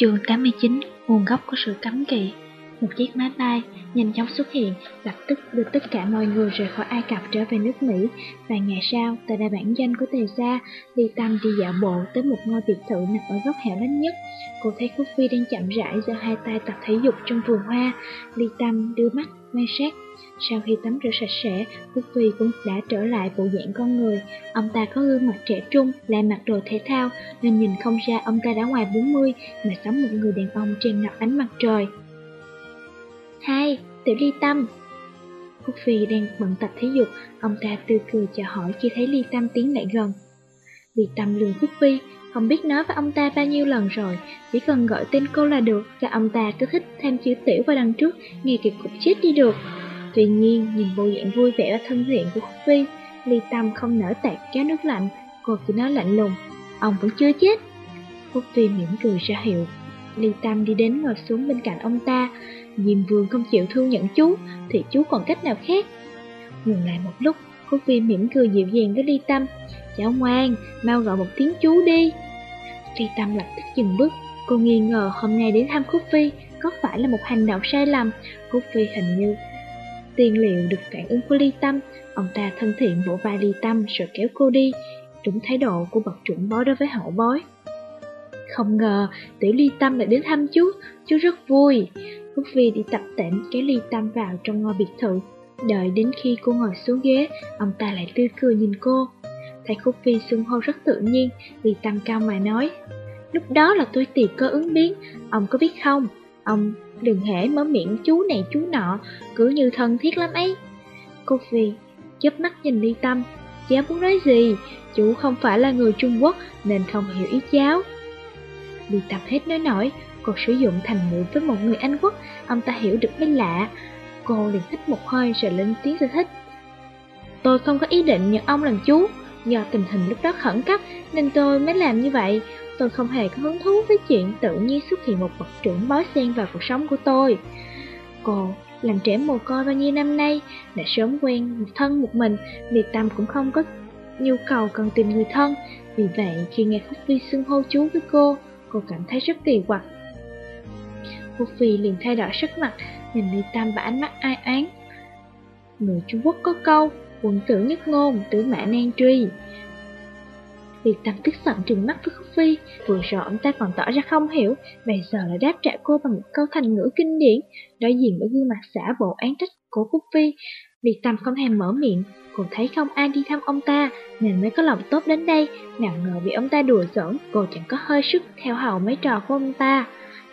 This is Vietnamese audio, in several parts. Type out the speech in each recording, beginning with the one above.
Chương 89 Nguồn gốc của sự cấm kỵ. Một chiếc máy bay nhanh chóng xuất hiện Lập tức đưa tất cả mọi người rời khỏi Ai Cập trở về nước Mỹ. Vài ngày sau, tại đại bản danh của Tề Gia Ly Tâm đi dạo bộ tới một ngôi biệt thự nằm ở góc hẻo lánh nhất. Cô thấy Khúc Phi đang chậm rãi giơ hai tay tập thể dục trong vườn hoa. Ly Tâm đưa mắt quan sát sau khi tắm rửa sạch sẽ, Quốc Phi cũng đã trở lại bộ dạng con người. Ông ta có gương mặt trẻ trung, lại mặc đồ thể thao, nên nhìn không ra ông ta đã ngoài 40, mà sống một người đàn ông trên ngập ánh mặt trời. Hai, Tiểu Ly Tâm Quốc Phi đang bận tập thể dục, ông ta tươi cười chào hỏi khi thấy Ly Tâm tiến lại gần. Ly Tâm lường Quốc Phi, không biết nói với ông ta bao nhiêu lần rồi, chỉ cần gọi tên cô là được, và ông ta cứ thích thêm chữ tiểu vào đằng trước, nghe kịp cục chết đi được. Tuy nhiên, nhìn bộ dạng vui vẻ và thân thiện của Khúc Phi, Ly Tâm không nở tạt cá nước lạnh, cô chỉ nói lạnh lùng, ông vẫn chưa chết. Khúc Phi mỉm cười ra hiệu, Ly Tâm đi đến ngồi xuống bên cạnh ông ta, Diêm Vương không chịu thương nhận chú, thì chú còn cách nào khác. Ngừng lại một lúc, Khúc Phi mỉm cười dịu dàng với Ly Tâm, cháu ngoan, mau gọi một tiếng chú đi. Ly Tâm lập tức dừng bước, cô nghi ngờ hôm nay đến thăm Khúc Phi có phải là một hành động sai lầm. Khúc Phi hình như Tiền liệu được phản ứng của ly tâm, ông ta thân thiện vỗ vai ly tâm rồi kéo cô đi, đúng thái độ của bậc trưởng bối đối với hậu bối. Không ngờ, tiểu ly tâm lại đến thăm chú, chú rất vui. Phúc Phi đi tập tễnh kéo ly tâm vào trong ngôi biệt thự. Đợi đến khi cô ngồi xuống ghế, ông ta lại tươi cười nhìn cô. Thấy Khúc Phi xưng hô rất tự nhiên, ly tâm cao mà nói. Lúc đó là tôi tiệc cơ ứng biến, ông có biết không? Ông đừng hễ mở miệng chú này chú nọ, cứ như thân thiết lắm ấy. Cô Phi chớp mắt nhìn Ly Tâm, cháu muốn nói gì? Chú không phải là người Trung Quốc nên không hiểu ý cháu. Ly Tâm hết nói nổi, cô sử dụng thành ngữ với một người Anh Quốc, ông ta hiểu được mới lạ. Cô liền thích một hơi rồi lên tiếng giải thích. Tôi không có ý định nhận ông làm chú, do tình hình lúc đó khẩn cấp nên tôi mới làm như vậy. Tôi không hề có hứng thú với chuyện tự nhiên xuất hiện một bậc trưởng bó xen vào cuộc sống của tôi. Cô làm trẻ mồ côi bao nhiêu năm nay, đã sớm quen một thân một mình, Liệt Tâm cũng không có nhu cầu cần tìm người thân. Vì vậy, khi nghe phúc Phi xưng hô chú với cô, cô cảm thấy rất kỳ quặc. phúc Phi liền thay đổi sắc mặt, nhìn Liệt Tâm và ánh mắt ai oán. Người Trung Quốc có câu, quận tử nhất ngôn, tử mã nan truy. Việc tâm tức giận trừng mắt với Khúc Phi, vừa rồi ông ta còn tỏ ra không hiểu, bây giờ lại đáp trả cô bằng một câu thành ngữ kinh điển, đối diện với gương mặt xã bộ án trách của Khúc Phi. Việc tâm không thèm mở miệng, cô thấy không ai đi thăm ông ta, nên mới có lòng tốt đến đây, nào ngờ bị ông ta đùa giỡn, cô chẳng có hơi sức theo hầu mấy trò của ông ta.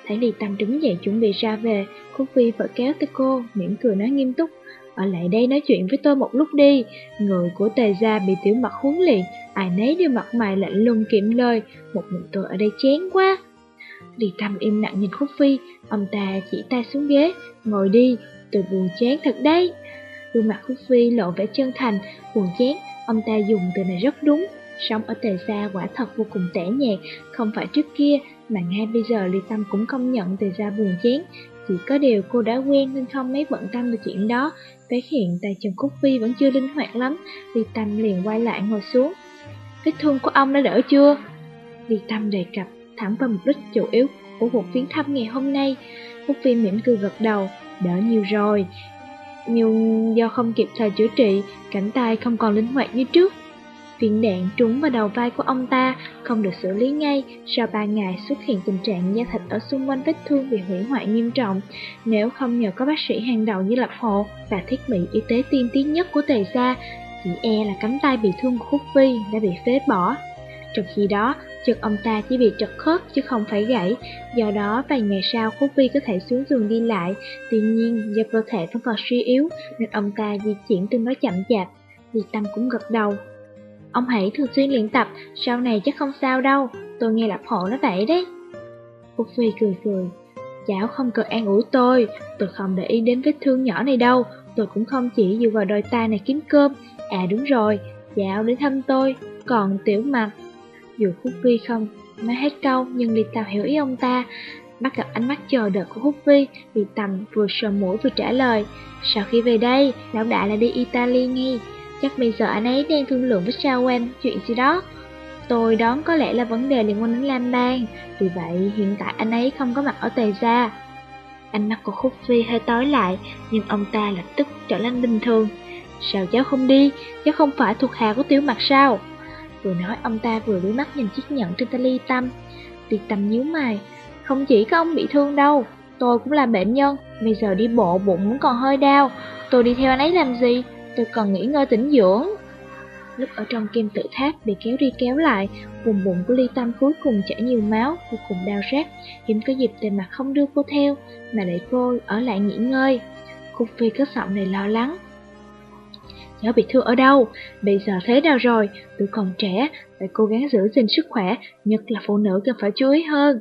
Thấy Liệt tâm đứng dậy chuẩn bị ra về, Khúc Phi vợ kéo tới cô, mỉm cười nói nghiêm túc, ở lại đây nói chuyện với tôi một lúc đi. Người của tề gia bị tiểu mặt huấn liền ai nấy đều mặt mày lạnh lùng kiệm lời, một mình tôi ở đây chén quá. Lý Tâm im lặng nhìn Khúc Phi, ông ta chỉ tay xuống ghế, ngồi đi, tôi buồn chán thật đấy. Gương mặt Khúc Phi lộ vẻ chân thành, buồn chán. Ông ta dùng từ này rất đúng. Sống ở tề gia quả thật vô cùng tẻ nhạt, không phải trước kia, mà ngay bây giờ Lý Tâm cũng công nhận tề gia buồn chán chỉ có điều cô đã quen nên không mấy bận tâm về chuyện đó. Tới hiện tại Trần Cúc Phi vẫn chưa linh hoạt lắm Ly Tâm liền quay lại ngồi xuống. Vết thương của ông đã đỡ chưa? Ly Tâm đề cập thẳng vào mục đích chủ yếu của cuộc viếng thăm ngày hôm nay. Cúc Phi mỉm cười gật đầu, Đỡ nhiều rồi, Nhưng do không kịp thời chữa trị Cảnh tay không còn linh hoạt như trước. Viên đạn trúng vào đầu vai của ông ta, không được xử lý ngay, sau ba ngày xuất hiện tình trạng da thịt ở xung quanh vết thương bị hủy hoại nghiêm trọng. Nếu không nhờ có bác sĩ hàng đầu như Lập Hộ và thiết bị y tế tiên tiến nhất của Tề Gia, chỉ e là cánh tay bị thương của Khúc Phi đã bị phế bỏ. Trong khi đó, chân ông ta chỉ bị trật khớp chứ không phải gãy, do đó vài ngày sau Khúc Phi có thể xuống giường đi lại, tuy nhiên do cơ thể vẫn còn suy yếu nên ông ta di chuyển tương đối chậm chạp. Di Tâm cũng gật đầu, Ông hãy thường xuyên luyện tập, sau này chắc không sao đâu, tôi nghe Lập Hộ nói vậy đấy. Phúc Phi cười cười. Cháu không cần an ủi tôi, tôi không để ý đến vết thương nhỏ này đâu, tôi cũng không chỉ dựa vào đôi tay này kiếm cơm. À đúng rồi, dạo đến thăm tôi, còn tiểu mặt. Dù Phúc Vi không nói hết câu nhưng Liệt Tàu hiểu ý ông ta. Bắt gặp ánh mắt chờ đợi của Húc Vi, Ly tầm vừa sờ mũi vừa trả lời. Sau khi về đây, lão đại lại đi Italy ngay. Chắc bây giờ anh ấy đang thương lượng với Sao Wen chuyện gì đó. Tôi đoán có lẽ là vấn đề liên quan đến Lam Bang, vì vậy hiện tại anh ấy không có mặt ở Tề Gia. Ánh mắt của Khúc Phi hơi tối lại, nhưng ông ta lập tức trở nên bình thường. Sao cháu không đi, cháu không phải thuộc hạ của tiểu mặt sao? Vừa nói ông ta vừa đuổi mắt nhìn chiếc nhẫn trên tay ly tâm. Tiệt tâm nhíu mày, không chỉ có ông bị thương đâu, tôi cũng là bệnh nhân, bây giờ đi bộ bụng vẫn còn hơi đau, tôi đi theo anh ấy làm gì, tôi còn nghỉ ngơi tĩnh dưỡng. Lúc ở trong kim tự tháp bị kéo đi kéo lại, vùng bụng của ly tâm cuối cùng chảy nhiều máu, vô cùng đau rát, hiếm có dịp tề mặt không đưa cô theo, mà để cô ở lại nghỉ ngơi. Khúc phi cất giọng này lo lắng. Cháu bị thương ở đâu? Bây giờ thế nào rồi? Tôi còn trẻ, phải cố gắng giữ gìn sức khỏe, nhất là phụ nữ cần phải chú ý hơn.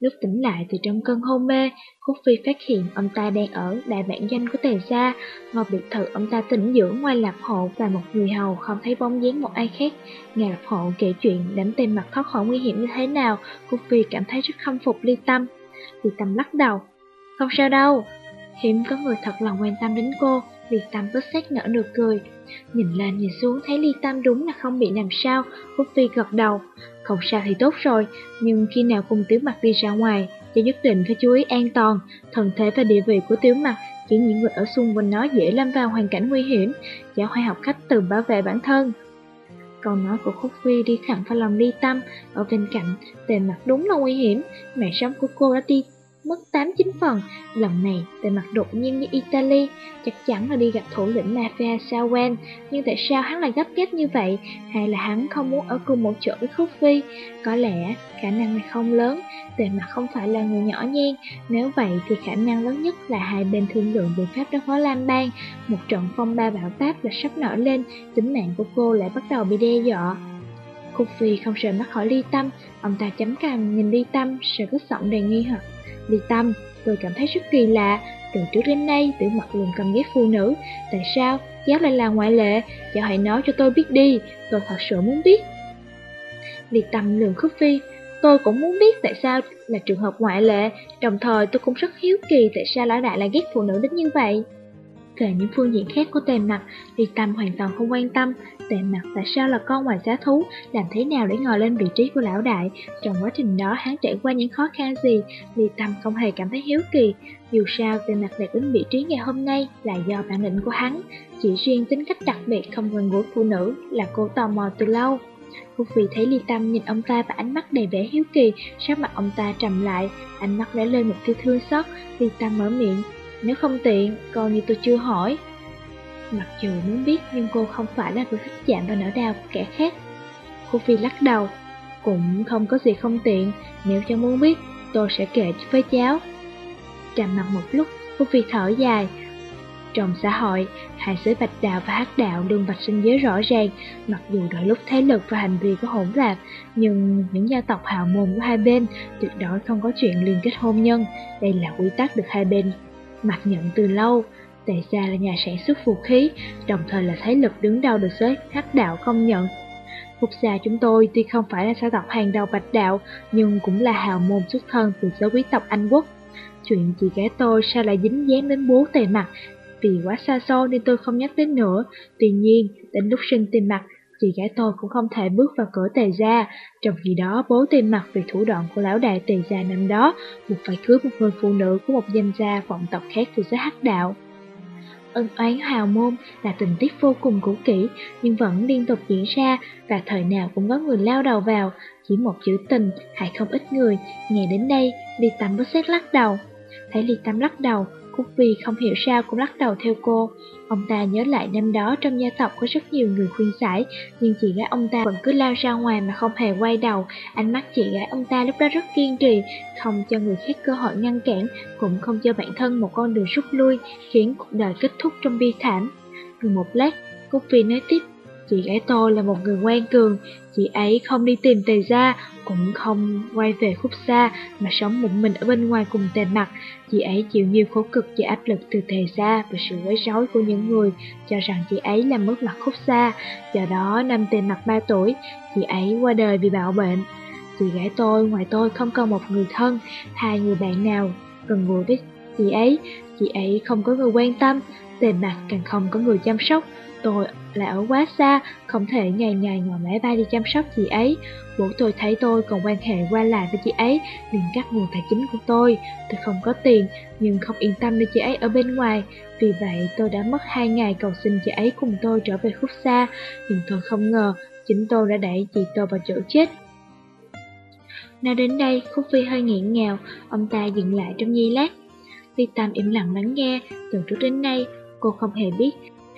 Lúc tỉnh lại từ trong cơn hôn mê, Khúc Phi phát hiện ông ta đang ở đại bản danh của Tề Gia. Ngồi biệt thự ông ta tỉnh dưỡng ngoài lạp hộ và một người hầu không thấy bóng dáng một ai khác. Nghe lạp hộ kể chuyện đánh tên mặt thoát khỏi nguy hiểm như thế nào, Khúc Phi cảm thấy rất khâm phục Ly Tâm. Ly Tâm lắc đầu. Không sao đâu, hiếm có người thật lòng quan tâm đến cô, Ly Tâm bất xét nở nụ cười. Nhìn lên nhìn xuống thấy Ly Tâm đúng là không bị làm sao, Khúc Phi gật đầu. Không sao thì tốt rồi, nhưng khi nào cùng Tiểu Mặt đi ra ngoài, cho nhất định phải chú ý an toàn, thần thể và địa vị của Tiểu Mặt khiến những người ở xung quanh nó dễ lâm vào hoàn cảnh nguy hiểm, giáo hoài học cách tự bảo vệ bản thân. Câu nói của Khúc Phi đi thẳng vào lòng Ly Tâm, ở bên cạnh, tề mặt đúng là nguy hiểm, mẹ sống của cô đã đi mất 8-9 phần. Lần này, về mặt đột nhiên như Italy, chắc chắn là đi gặp thủ lĩnh mafia Sawen, nhưng tại sao hắn lại gấp gáp như vậy? Hay là hắn không muốn ở cùng một chỗ với Khúc Phi? Có lẽ khả năng này không lớn, về mặt không phải là người nhỏ nhen. Nếu vậy thì khả năng lớn nhất là hai bên thương lượng biện pháp đối phó Lam Bang. Một trận phong ba bão táp là sắp nổi lên, tính mạng của cô lại bắt đầu bị đe dọa. Khúc Phi không sợ mắt khỏi ly tâm, ông ta chấm cằm nhìn ly tâm, sợ có giọng đầy nghi hoặc. Ly Tâm, tôi cảm thấy rất kỳ lạ, từ trước đến nay tiểu mặt luôn căm ghét phụ nữ, tại sao giáo lại là ngoại lệ, cháu hãy nói cho tôi biết đi, tôi thật sự muốn biết. Ly Tâm lường khúc phi, tôi cũng muốn biết tại sao là trường hợp ngoại lệ, đồng thời tôi cũng rất hiếu kỳ tại sao lão đại lại ghét phụ nữ đến như vậy. Về những phương diện khác của tề mặt, Ly Tâm hoàn toàn không quan tâm. Tề mặt tại sao là con ngoài giá thú, làm thế nào để ngồi lên vị trí của lão đại. Trong quá trình đó hắn trải qua những khó khăn gì, Ly Tâm không hề cảm thấy hiếu kỳ. Dù sao, tề mặt đạt đến vị trí ngày hôm nay là do bản lĩnh của hắn. Chỉ riêng tính cách đặc biệt không gần gũi phụ nữ là cô tò mò từ lâu. Phúc Phi thấy Ly Tâm nhìn ông ta và ánh mắt đầy vẻ hiếu kỳ, sắc mặt ông ta trầm lại, ánh mắt lóe lên một tia thương xót. Ly Tâm mở miệng, nếu không tiện, coi như tôi chưa hỏi. Mặc dù muốn biết nhưng cô không phải là người thích chạm vào nỗi đau của kẻ khác. Cô Phi lắc đầu, cũng không có gì không tiện, nếu cháu muốn biết, tôi sẽ kể với cháu. Trầm mặt một lúc, cô Phi thở dài. Trong xã hội, hai giới bạch đạo và hắc đạo đường vạch sinh giới rõ ràng, mặc dù đôi lúc thế lực và hành vi có hỗn loạn, nhưng những gia tộc hào môn của hai bên tuyệt đối không có chuyện liên kết hôn nhân. Đây là quy tắc được hai bên Mặc nhận từ lâu, Tề Gia là nhà sản xuất vũ khí, đồng thời là thế lực đứng đầu được giới hắc đạo công nhận. Quốc gia chúng tôi tuy không phải là gia tộc hàng đầu bạch đạo, nhưng cũng là hào môn xuất thân từ giới quý tộc Anh Quốc. Chuyện chị gái tôi sao lại dính dáng đến bố tề mặt, vì quá xa xôi nên tôi không nhắc đến nữa. Tuy nhiên, đến lúc sinh tiền mặt, chị gái tôi cũng không thể bước vào cửa tề gia. Trong khi đó, bố tìm mặt về thủ đoạn của lão đại tề gia năm đó, buộc phải cưới một người phụ nữ của một danh gia vọng tộc khác của giới hắc đạo. Ân oán hào môn là tình tiết vô cùng cũ kỹ, nhưng vẫn liên tục diễn ra và thời nào cũng có người lao đầu vào. Chỉ một chữ tình, hay không ít người. Nghe đến đây, Ly Tâm bất xét lắc đầu. Thấy Ly Tâm lắc đầu, Quốc Vi không hiểu sao cũng lắc đầu theo cô. Ông ta nhớ lại năm đó trong gia tộc có rất nhiều người khuyên giải, nhưng chị gái ông ta vẫn cứ lao ra ngoài mà không hề quay đầu. Ánh mắt chị gái ông ta lúc đó rất kiên trì, không cho người khác cơ hội ngăn cản, cũng không cho bản thân một con đường rút lui, khiến cuộc đời kết thúc trong bi thảm. Ngừng một lát, Quốc Vi nói tiếp, Chị gái tôi là một người ngoan cường, chị ấy không đi tìm tề gia, cũng không quay về khúc xa mà sống một mình ở bên ngoài cùng tề mặt. Chị ấy chịu nhiều khổ cực và áp lực từ tề gia và sự quấy rối của những người cho rằng chị ấy làm mất mặt khúc xa. Do đó, năm tề mặt 3 tuổi, chị ấy qua đời vì bạo bệnh. Chị gái tôi, ngoài tôi không còn một người thân, hai người bạn nào gần gũi với chị ấy. Chị ấy không có người quan tâm, tề mặt càng không có người chăm sóc. Tôi là ở quá xa, không thể ngày ngày ngồi máy bay đi chăm sóc chị ấy. Bố tôi thấy tôi còn quan hệ qua lại với chị ấy, liền cắt nguồn tài chính của tôi. Tôi không có tiền, nhưng không yên tâm để chị ấy ở bên ngoài. Vì vậy tôi đã mất hai ngày cầu xin chị ấy cùng tôi trở về khúc xa. Nhưng tôi không ngờ, chính tôi đã đẩy chị tôi vào chỗ chết. Nói đến đây, Khúc Phi hơi nghẹn ngào, ông ta dừng lại trong giây lát. Ly Tam im lặng lắng nghe, từ trước đến nay, cô không hề biết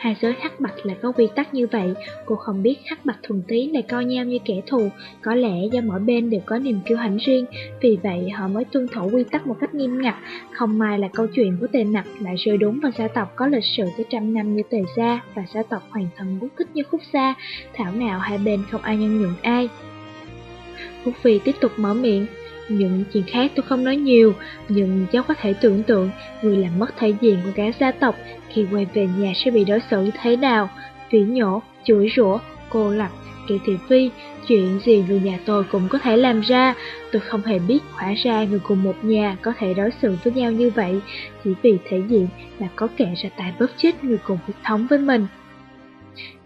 Hai giới hắc bạch lại có quy tắc như vậy, cô không biết hắc bạch thuần túy là coi nhau như kẻ thù, có lẽ do mỗi bên đều có niềm kiêu hãnh riêng, vì vậy họ mới tuân thủ quy tắc một cách nghiêm ngặt. Không may là câu chuyện của tề nặc lại rơi đúng vào gia tộc có lịch sử tới trăm năm như tề gia và gia tộc hoàng thần bút thích như khúc gia, thảo nào hai bên không ai nhân nhượng ai. Phúc Phi tiếp tục mở miệng, những chuyện khác tôi không nói nhiều, nhưng cháu có thể tưởng tượng người làm mất thể diện của cả gia tộc khi quay về nhà sẽ bị đối xử thế nào. Phỉ nhổ, chửi rủa, cô lập, kẻ thị phi, chuyện gì người nhà tôi cũng có thể làm ra. Tôi không hề biết hóa ra người cùng một nhà có thể đối xử với nhau như vậy, chỉ vì thể diện là có kẻ ra tay bóp chết người cùng huyết thống với mình.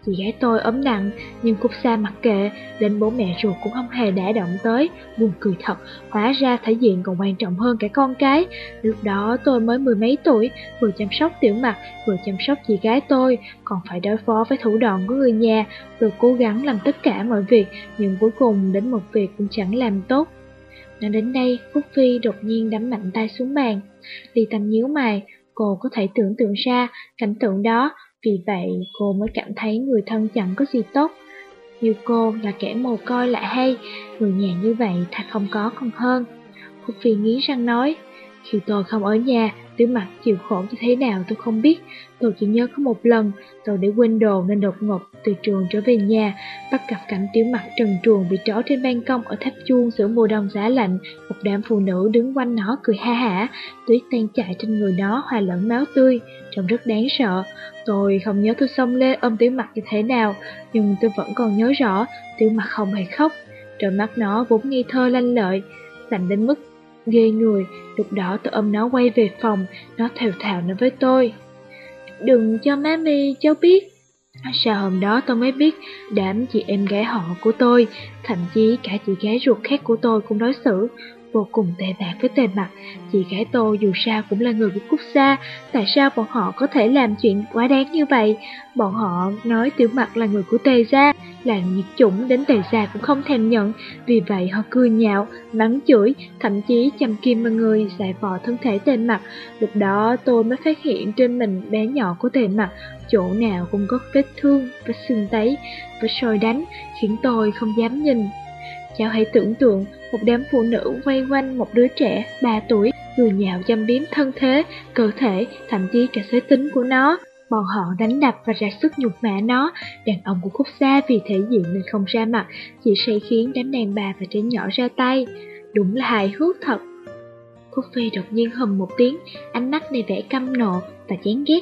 Chị gái tôi ấm nặng, nhưng Cúc xa mặc kệ, đến bố mẹ ruột cũng không hề đã động tới, buồn cười thật, hóa ra thể diện còn quan trọng hơn cả con cái. Lúc đó tôi mới mười mấy tuổi, vừa chăm sóc tiểu mặt, vừa chăm sóc chị gái tôi, còn phải đối phó với thủ đoạn của người nhà. Tôi cố gắng làm tất cả mọi việc, nhưng cuối cùng đến một việc cũng chẳng làm tốt. Nói đến đây, Phúc Phi đột nhiên đấm mạnh tay xuống bàn. Ly Tâm nhíu mày, cô có thể tưởng tượng ra cảnh tượng đó, vì vậy cô mới cảm thấy người thân chẳng có gì tốt. Như cô là kẻ mồ coi lại hay, người nhà như vậy thật không có còn hơn. Phúc Phi nghĩ răng nói, khi tôi không ở nhà, Tiểu mặt chịu khổ như thế nào tôi không biết. Tôi chỉ nhớ có một lần, tôi để quên đồ nên đột ngột từ trường trở về nhà, bắt gặp cảnh tiểu mặt trần truồng bị trói trên ban công ở tháp chuông giữa mùa đông giá lạnh. Một đám phụ nữ đứng quanh nó cười ha hả, tuyết tan chảy trên người nó hòa lẫn máu tươi, trông rất đáng sợ. Tôi không nhớ tôi xông lên ôm tiểu mặt như thế nào, nhưng tôi vẫn còn nhớ rõ tiểu mặt không hề khóc. Đôi mắt nó vốn nghi thơ lanh lợi, lạnh đến mức ghê người, lúc đó tôi ôm nó quay về phòng, nó thều thào nói với tôi. Đừng cho má mi cháu biết. À, sau hôm đó tôi mới biết đám chị em gái họ của tôi, thậm chí cả chị gái ruột khác của tôi cũng đối xử vô cùng tệ bạc với tề mặt. Chị gái tôi dù sao cũng là người của quốc gia, tại sao bọn họ có thể làm chuyện quá đáng như vậy? Bọn họ nói tiểu mặt là người của tề gia, là nhiệt chủng đến tề già cũng không thèm nhận, vì vậy họ cười nhạo, mắng chửi, thậm chí chầm kim vào người giải vò thân thể tề mặt. Lúc đó tôi mới phát hiện trên mình bé nhỏ của tề mặt, chỗ nào cũng có vết thương, vết sưng tấy, vết sôi đánh, khiến tôi không dám nhìn. Cháu hãy tưởng tượng một đám phụ nữ vây quanh một đứa trẻ 3 tuổi, cười nhạo chăm biếm thân thế, cơ thể, thậm chí cả giới tính của nó. Bọn họ đánh đập và ra sức nhục mạ nó, đàn ông của Khúc Gia vì thể diện nên không ra mặt, chỉ say khiến đám đàn bà và trẻ nhỏ ra tay. Đúng là hài hước thật. Khúc Phi đột nhiên hầm một tiếng, ánh mắt đầy vẻ căm nộ và chán ghét.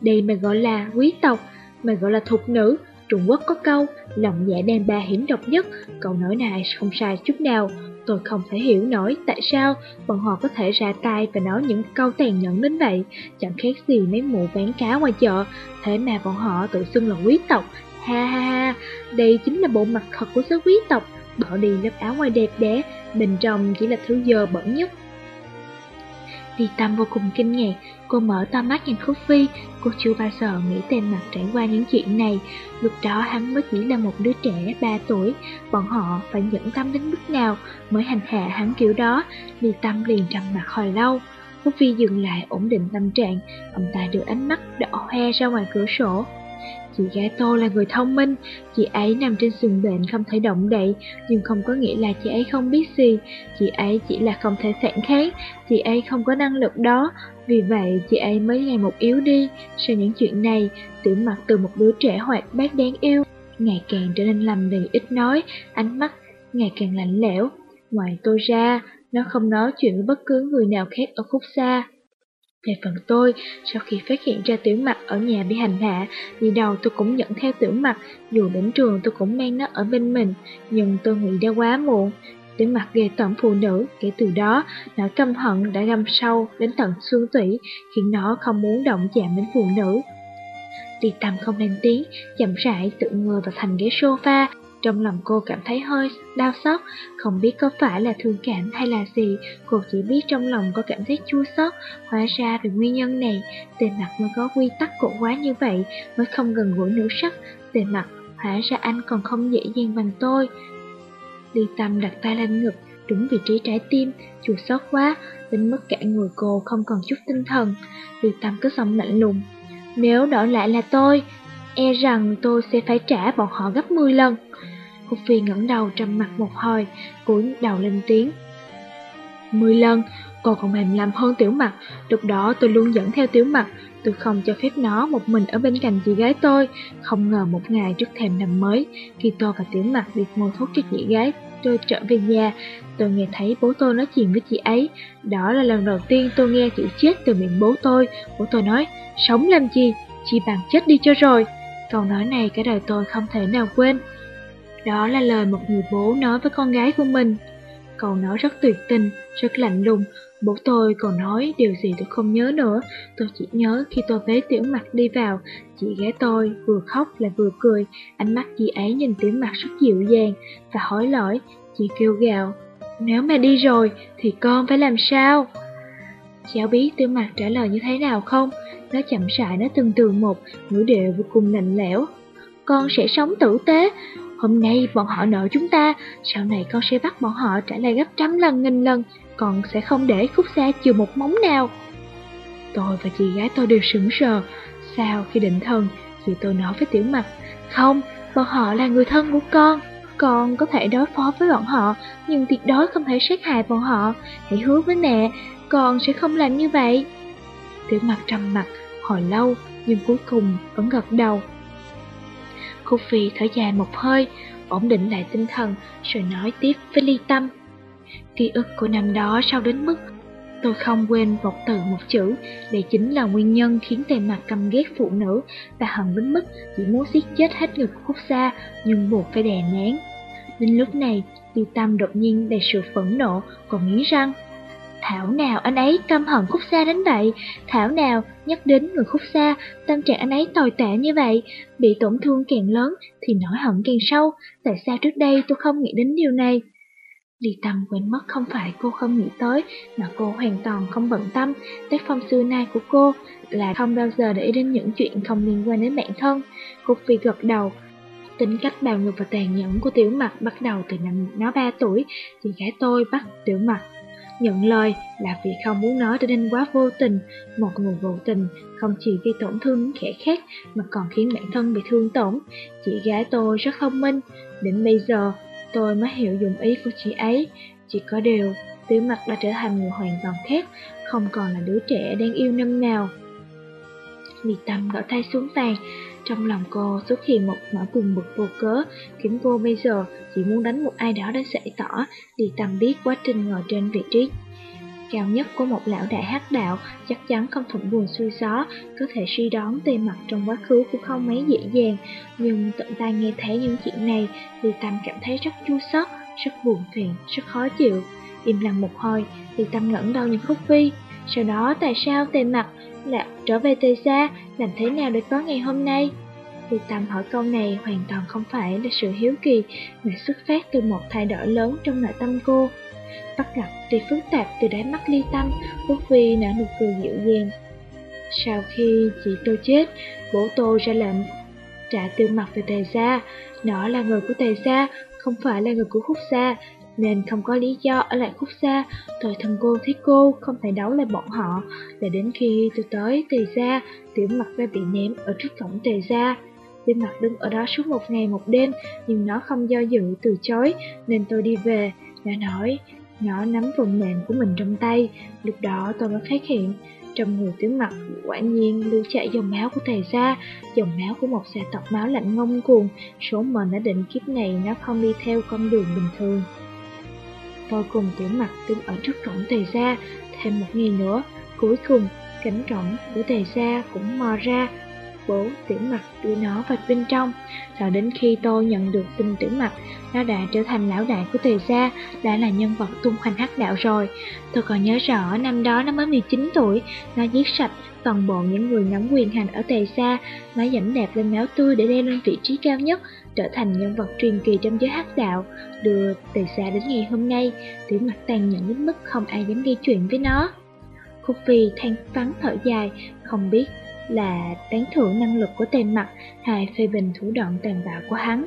Đây mà gọi là quý tộc, mà gọi là thục nữ, Trung Quốc có câu, lòng dạ đàn bà hiểm độc nhất, câu nói này không sai chút nào. Tôi không thể hiểu nổi tại sao bọn họ có thể ra tay và nói những câu tàn nhẫn đến vậy, chẳng khác gì mấy mụ bán cá ngoài chợ, thế mà bọn họ tự xưng là quý tộc. Ha ha ha, đây chính là bộ mặt thật của số quý tộc, bỏ đi lớp áo ngoài đẹp đẽ, bên trong chỉ là thứ dơ bẩn nhất. đi Tâm vô cùng kinh ngạc, cô mở to mắt nhìn Khúc Phi, cô chưa bao giờ nghĩ tên mặt trải qua những chuyện này. Lúc đó hắn mới chỉ là một đứa trẻ 3 tuổi, bọn họ phải nhẫn tâm đến mức nào mới hành hạ hắn kiểu đó. Ly Tâm liền trầm mặt hồi lâu. Khúc Phi dừng lại ổn định tâm trạng, ông ta đưa ánh mắt đỏ hoe ra ngoài cửa sổ. Chị gái tôi là người thông minh, chị ấy nằm trên giường bệnh không thể động đậy, nhưng không có nghĩa là chị ấy không biết gì. Chị ấy chỉ là không thể phản kháng, chị ấy không có năng lực đó, vì vậy chị ấy mới ngày một yếu đi. Sau những chuyện này, tiểu mặt từ một đứa trẻ hoạt bát đáng yêu, ngày càng trở nên lầm lì ít nói, ánh mắt ngày càng lạnh lẽo. Ngoài tôi ra, nó không nói chuyện với bất cứ người nào khác ở khúc xa. Về phần tôi, sau khi phát hiện ra tiểu mặt ở nhà bị hành hạ, đi đầu tôi cũng dẫn theo tiểu mặt, dù đến trường tôi cũng mang nó ở bên mình, nhưng tôi nghĩ đã quá muộn. Tiểu mặt ghê tởm phụ nữ, kể từ đó, nỗi căm hận đã găm sâu đến tận xương tủy, khiến nó không muốn động chạm đến phụ nữ. Ly Tâm không lên tiếng, chậm rãi tự ngồi vào thành ghế sofa, trong lòng cô cảm thấy hơi đau xót, không biết có phải là thương cảm hay là gì, cô chỉ biết trong lòng có cảm thấy chua xót. Hóa ra vì nguyên nhân này, tề mặt mới có quy tắc cổ quá như vậy, mới không gần gũi nữ sắc. Tề mặt, hóa ra anh còn không dễ dàng bằng tôi. Ly Tâm đặt tay lên ngực, đúng vị trí trái tim, chua xót quá, đến mức cả người cô không còn chút tinh thần. Ly Tâm cứ giọng lạnh lùng. Nếu đổi lại là tôi, e rằng tôi sẽ phải trả bọn họ gấp 10 lần. Húc Phi ngẩng đầu trầm mặt một hồi, cúi đầu lên tiếng. Mười lần, cô còn mềm làm hơn tiểu mặt, lúc đó tôi luôn dẫn theo tiểu mặt, tôi không cho phép nó một mình ở bên cạnh chị gái tôi. Không ngờ một ngày trước thềm năm mới, khi tôi và tiểu mặt đi mua thuốc cho chị gái, tôi trở về nhà, tôi nghe thấy bố tôi nói chuyện với chị ấy. Đó là lần đầu tiên tôi nghe chữ chết từ miệng bố tôi. Bố tôi nói, sống làm gì, chị bằng chết đi cho rồi. Câu nói này cả đời tôi không thể nào quên. Đó là lời một người bố nói với con gái của mình. Câu nói rất tuyệt tình, rất lạnh lùng. Bố tôi còn nói điều gì tôi không nhớ nữa. Tôi chỉ nhớ khi tôi với tiểu mặt đi vào, chị gái tôi vừa khóc lại vừa cười. Ánh mắt chị ấy nhìn tiểu mặt rất dịu dàng và hối lỗi. Chị kêu gào, nếu mà đi rồi thì con phải làm sao? Cháu biết tiểu mặt trả lời như thế nào không? Nó chậm rãi nó từng từ một, ngữ điệu vô cùng lạnh lẽo. Con sẽ sống tử tế, Hôm nay bọn họ nợ chúng ta, sau này con sẽ bắt bọn họ trả lại gấp trăm lần nghìn lần, còn sẽ không để khúc xa chừa một móng nào. Tôi và chị gái tôi đều sững sờ, sao khi định thần, chị tôi nói với tiểu mặt, không, bọn họ là người thân của con. Con có thể đối phó với bọn họ, nhưng tuyệt đối không thể sát hại bọn họ. Hãy hứa với mẹ, con sẽ không làm như vậy. Tiểu mặt trầm mặt, hồi lâu, nhưng cuối cùng vẫn gật đầu. Khúc Phi thở dài một hơi, ổn định lại tinh thần, rồi nói tiếp với ly tâm. Ký ức của năm đó sao đến mức tôi không quên một từ một chữ, đây chính là nguyên nhân khiến tề mặt căm ghét phụ nữ và hận đến mức chỉ muốn giết chết hết người khúc xa, nhưng buộc phải đè nén. Đến lúc này, Tiêu tâm đột nhiên đầy sự phẫn nộ, còn nghĩ rằng Thảo nào anh ấy căm hận khúc xa đến vậy, thảo nào nhắc đến người khúc xa, tâm trạng anh ấy tồi tệ như vậy, bị tổn thương càng lớn thì nỗi hận càng sâu, tại sao trước đây tôi không nghĩ đến điều này? Ly Tâm quên mất không phải cô không nghĩ tới, mà cô hoàn toàn không bận tâm. Tác phong xưa nay của cô là không bao giờ để ý đến những chuyện không liên quan đến bản thân. Cô phi gật đầu, Tính cách bạo ngược và tàn nhẫn của tiểu mặt bắt đầu từ năm nó 3 tuổi, chị gái tôi bắt tiểu mặt Nhận lời là vì không muốn nói trở nên quá vô tình, một người vô tình không chỉ gây tổn thương những kẻ khác mà còn khiến bản thân bị thương tổn. Chị gái tôi rất thông minh, đến bây giờ tôi mới hiểu dụng ý của chị ấy. Chỉ có điều, tiểu mặt đã trở thành người hoàn toàn khác, không còn là đứa trẻ đang yêu năm nào. vì Tâm gõ tay xuống vàng, trong lòng cô xuất hiện một nỗi buồn bực vô cớ, khiến cô bây giờ chỉ muốn đánh một ai đó để giải tỏ, đi Tâm biết quá trình ngồi trên vị trí cao nhất của một lão đại hắc đạo chắc chắn không thuận buồn xuôi gió, có thể suy đoán tề mặt trong quá khứ cũng không mấy dễ dàng. Nhưng tận tai nghe thấy những chuyện này, thì Tâm cảm thấy rất chua xót, rất buồn phiền, rất khó chịu. Im lặng một hồi, thì Tâm ngẩng đầu nhìn Khúc Vi. Sau đó tại sao tề mặt lại trở về từ xa, làm thế nào để có ngày hôm nay? Vì Tâm hỏi câu này hoàn toàn không phải là sự hiếu kỳ, mà xuất phát từ một thay đổi lớn trong nội tâm cô. Bắt gặp tuy phức tạp từ đáy mắt ly tâm, Quốc Vi nở nụ cười dịu dàng. Sau khi chị tôi chết, bố tôi ra lệnh trả tiêu mặt về tề gia. Nó là người của tề gia, không phải là người của khúc gia, nên không có lý do ở lại khúc xa. tôi thân cô thấy cô không thể đấu lại bọn họ, để đến khi tôi tới tề gia, tiểu mặt đã bị ném ở trước cổng tề gia. Tiểu mặt đứng ở đó suốt một ngày một đêm, nhưng nó không do dự từ chối, nên tôi đi về. Nó nói, nó nắm phần mềm của mình trong tay, lúc đó tôi mới phát hiện, Trong người tiểu mặt quả nhiên lưu chạy dòng máu của thầy gia, dòng máu của một gia tộc máu lạnh ngông cuồng, số mệnh đã định kiếp này nó không đi theo con đường bình thường. Tôi cùng tiểu mặt đứng ở trước cổng thầy gia, thêm một ngày nữa, cuối cùng cánh cổng của thầy gia cũng mò ra, bố tiểu mặt đưa nó vào bên trong. Cho đến khi tôi nhận được tin tiểu mặt, nó đã trở thành lão đại của tề gia, đã là nhân vật tung hoành hắc đạo rồi. Tôi còn nhớ rõ năm đó nó mới 19 tuổi, nó giết sạch toàn bộ những người nắm quyền hành ở tề gia, nó dẫm đẹp lên máu tươi để leo lên vị trí cao nhất, trở thành nhân vật truyền kỳ trong giới hắc đạo, đưa từ xa đến ngày hôm nay, tiểu mặt tàn nhẫn đến mức không ai dám gây chuyện với nó. Khúc Phi than vắng thở dài, không biết là tán thưởng năng lực của tên mặt hay phê bình thủ đoạn tàn bạo của hắn.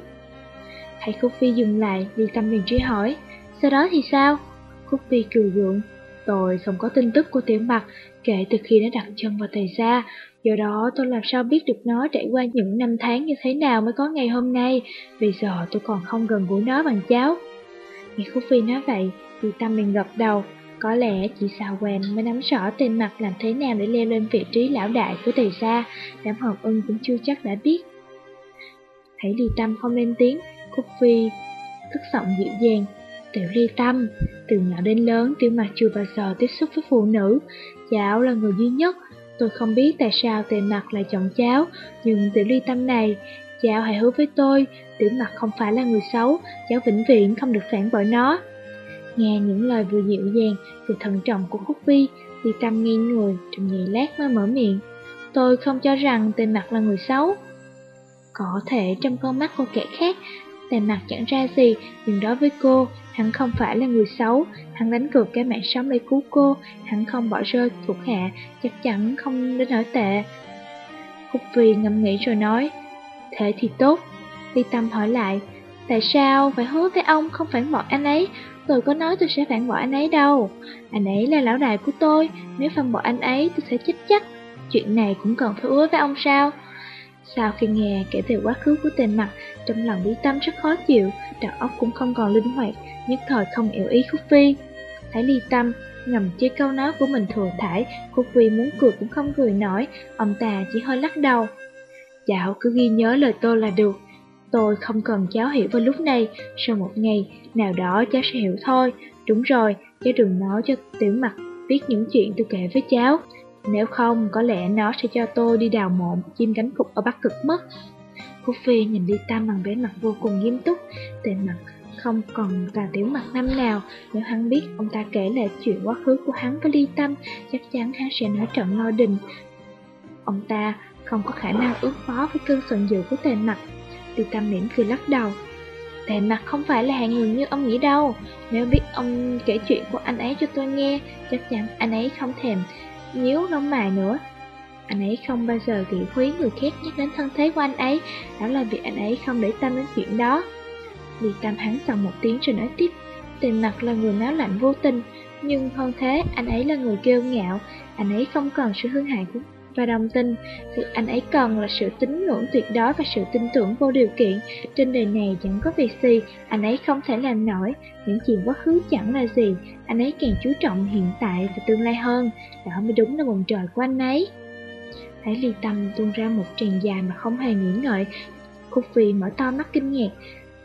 Thấy Khúc Phi dừng lại, Ly Tâm liền truy hỏi, sau đó thì sao? Khúc Phi cười gượng, tôi không có tin tức của tiểu mặt kể từ khi nó đặt chân vào tề xa, do đó tôi làm sao biết được nó trải qua những năm tháng như thế nào mới có ngày hôm nay, bây giờ tôi còn không gần gũi nó bằng cháu. Nghe Khúc Phi nói vậy, Ly Tâm liền gật đầu, có lẽ chị sao quen mới nắm rõ tên mặt làm thế nào để leo lên vị trí lão đại của tề gia, đám hồng ưng cũng chưa chắc đã biết. Thấy Ly Tâm không lên tiếng, khúc Phi tức giọng dịu dàng. Tiểu Ly Tâm, từ nhỏ đến lớn tiểu mặt chưa bao giờ tiếp xúc với phụ nữ, cháu là người duy nhất. Tôi không biết tại sao tề mặt lại chọn cháu, nhưng tiểu Ly Tâm này, cháu hãy hứa với tôi, tiểu mặt không phải là người xấu, cháu vĩnh viễn không được phản bội nó. Nghe những lời vừa dịu dàng, vừa thận trọng của Khúc Vi, Ly Tâm nghi người, trong giây lát mới mở miệng. Tôi không cho rằng Tề mặt là người xấu. Có thể trong con mắt của kẻ khác, Tề mặt chẳng ra gì, nhưng đối với cô, hắn không phải là người xấu, hắn đánh cược cái mạng sống để cứu cô, hắn không bỏ rơi thuộc hạ, chắc chắn không đến nỗi tệ. Khúc Vi ngẫm nghĩ rồi nói, thế thì tốt. Ly Tâm hỏi lại, tại sao phải hứa với ông không phản bội anh ấy, tôi có nói tôi sẽ phản bội anh ấy đâu. Anh ấy là lão đại của tôi, nếu phản bội anh ấy tôi sẽ chết chắc. Chuyện này cũng cần phải hứa với ông sao? Sau khi nghe kể về quá khứ của tên mặt, trong lòng ly tâm rất khó chịu, đầu óc cũng không còn linh hoạt, nhất thời không hiểu ý Khúc Phi. Thấy ly tâm, ngầm chê câu nói của mình thừa thải, Khúc Phi muốn cười cũng không cười nổi, ông ta chỉ hơi lắc đầu. Cháu cứ ghi nhớ lời tôi là được, Tôi không cần cháu hiểu vào lúc này, sau một ngày, nào đó cháu sẽ hiểu thôi. Đúng rồi, cháu đừng nói cho tiểu mặt biết những chuyện tôi kể với cháu. Nếu không, có lẽ nó sẽ cho tôi đi đào mộ chim cánh cục ở Bắc Cực mất. Cô Phi nhìn đi Tam bằng vẻ mặt vô cùng nghiêm túc, tề mặt không còn là tiểu mặt năm nào. Nếu hắn biết ông ta kể lại chuyện quá khứ của hắn với Ly Tâm, chắc chắn hắn sẽ nói trận lo đình. Ông ta không có khả năng ứng phó với cơn giận dữ của tề mặt Ly Tâm mỉm cười lắc đầu. Tề mặt không phải là hạng người như ông nghĩ đâu. Nếu biết ông kể chuyện của anh ấy cho tôi nghe, chắc chắn anh ấy không thèm nhíu lông mày nữa. Anh ấy không bao giờ thị quý người khác nhắc đến thân thế của anh ấy, đó là vì anh ấy không để tâm đến chuyện đó. Vì Tam hắn dòng một tiếng rồi nói tiếp, Tề mặt là người máu lạnh vô tình, nhưng hơn thế anh ấy là người kiêu ngạo, anh ấy không cần sự hương hại của và đồng tình. Việc anh ấy cần là sự tín ngưỡng tuyệt đối và sự tin tưởng vô điều kiện. Trên đời này chẳng có việc gì anh ấy không thể làm nổi. Những chuyện quá khứ chẳng là gì, anh ấy càng chú trọng hiện tại và tương lai hơn. Đó mới đúng là vùng trời của anh ấy. Thấy ly tâm tuôn ra một tràng dài mà không hề nghĩ ngợi. Khúc Phi mở to mắt kinh ngạc.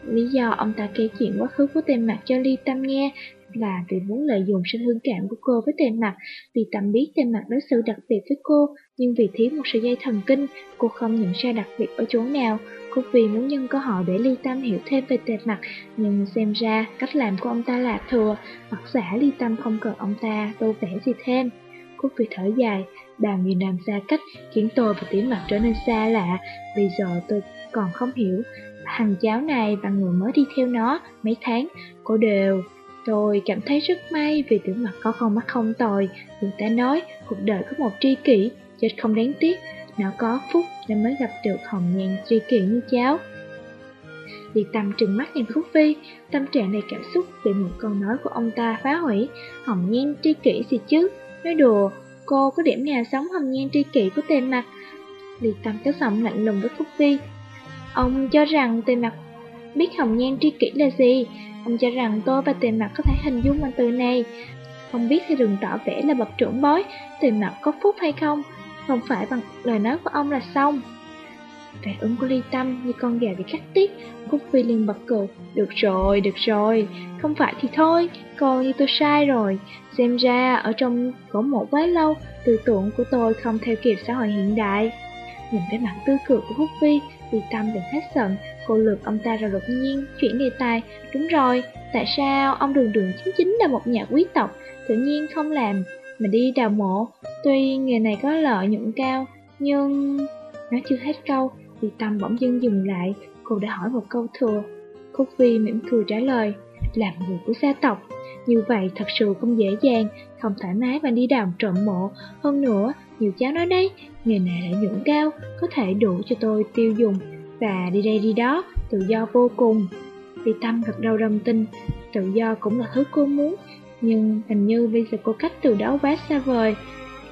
Lý do ông ta kể chuyện quá khứ của tên mặt cho ly tâm nghe là vì muốn lợi dụng sự hương cảm của cô với tên mặt, vì tâm biết tên mặt đối xử đặc biệt với cô, nhưng vì thiếu một sợi dây thần kinh, cô không nhận ra đặc biệt ở chỗ nào. Cô vì muốn nhân cơ hội để Ly Tâm hiểu thêm về tề mặt, nhưng xem ra cách làm của ông ta là thừa, hoặc giả Ly Tâm không cần ông ta tô vẽ gì thêm. Cô vì thở dài, bao nhìn làm xa cách khiến tôi và tiếng mặt trở nên xa lạ, bây giờ tôi còn không hiểu. Thằng cháu này và người mới đi theo nó mấy tháng, cô đều Tôi cảm thấy rất may vì tiểu mặt có con mắt không tồi. Người ta nói cuộc đời có một tri kỷ, chết không đáng tiếc. Nó có phúc nên mới gặp được hồng nhan tri kỷ như cháu. Liệt tâm trừng mắt nhìn Khúc Phi, tâm trạng này cảm xúc bị một câu nói của ông ta phá hủy. Hồng nhan tri kỷ gì chứ? Nói đùa, cô có điểm nào sống hồng nhan tri kỷ của tên mặt? Liệt tâm có giọng lạnh lùng với phúc Phi. Ông cho rằng tề mặt biết hồng nhan tri kỷ là gì? Ông cho rằng tôi và tiền mặt có thể hình dung bằng từ này. không biết thì đừng tỏ vẻ là bậc trưởng bối, tiền mặt có phúc hay không, không phải bằng lời nói của ông là xong. Phản ứng của ly tâm như con gà bị cắt tiết, Cúc Phi liền bật cười. Được rồi, được rồi, không phải thì thôi, coi như tôi sai rồi. Xem ra ở trong cổ mộ quá lâu, tư tưởng của tôi không theo kịp xã hội hiện đại. Nhìn cái mặt tươi cười của Cúc Phi, vì tâm đừng hết giận, cô lượt ông ta rồi đột nhiên chuyển đề tài. Đúng rồi, tại sao ông đường đường chính chính là một nhà quý tộc, tự nhiên không làm mà đi đào mộ? Tuy nghề này có lợi nhuận cao, nhưng... Nói chưa hết câu, vì Tâm bỗng dưng dừng lại, cô đã hỏi một câu thừa. Cúc Vi mỉm cười trả lời, làm người của gia tộc. Như vậy thật sự không dễ dàng, không thoải mái và đi đào trộm mộ. Hơn nữa, nhiều cháu nói đấy, nghề này lại nhuận cao, có thể đủ cho tôi tiêu dùng. Và đi đây đi đó, tự do vô cùng. vì Tâm thật đau đồng tin, tự do cũng là thứ cô muốn. Nhưng hình như bây giờ cô cách từ đó quá xa vời.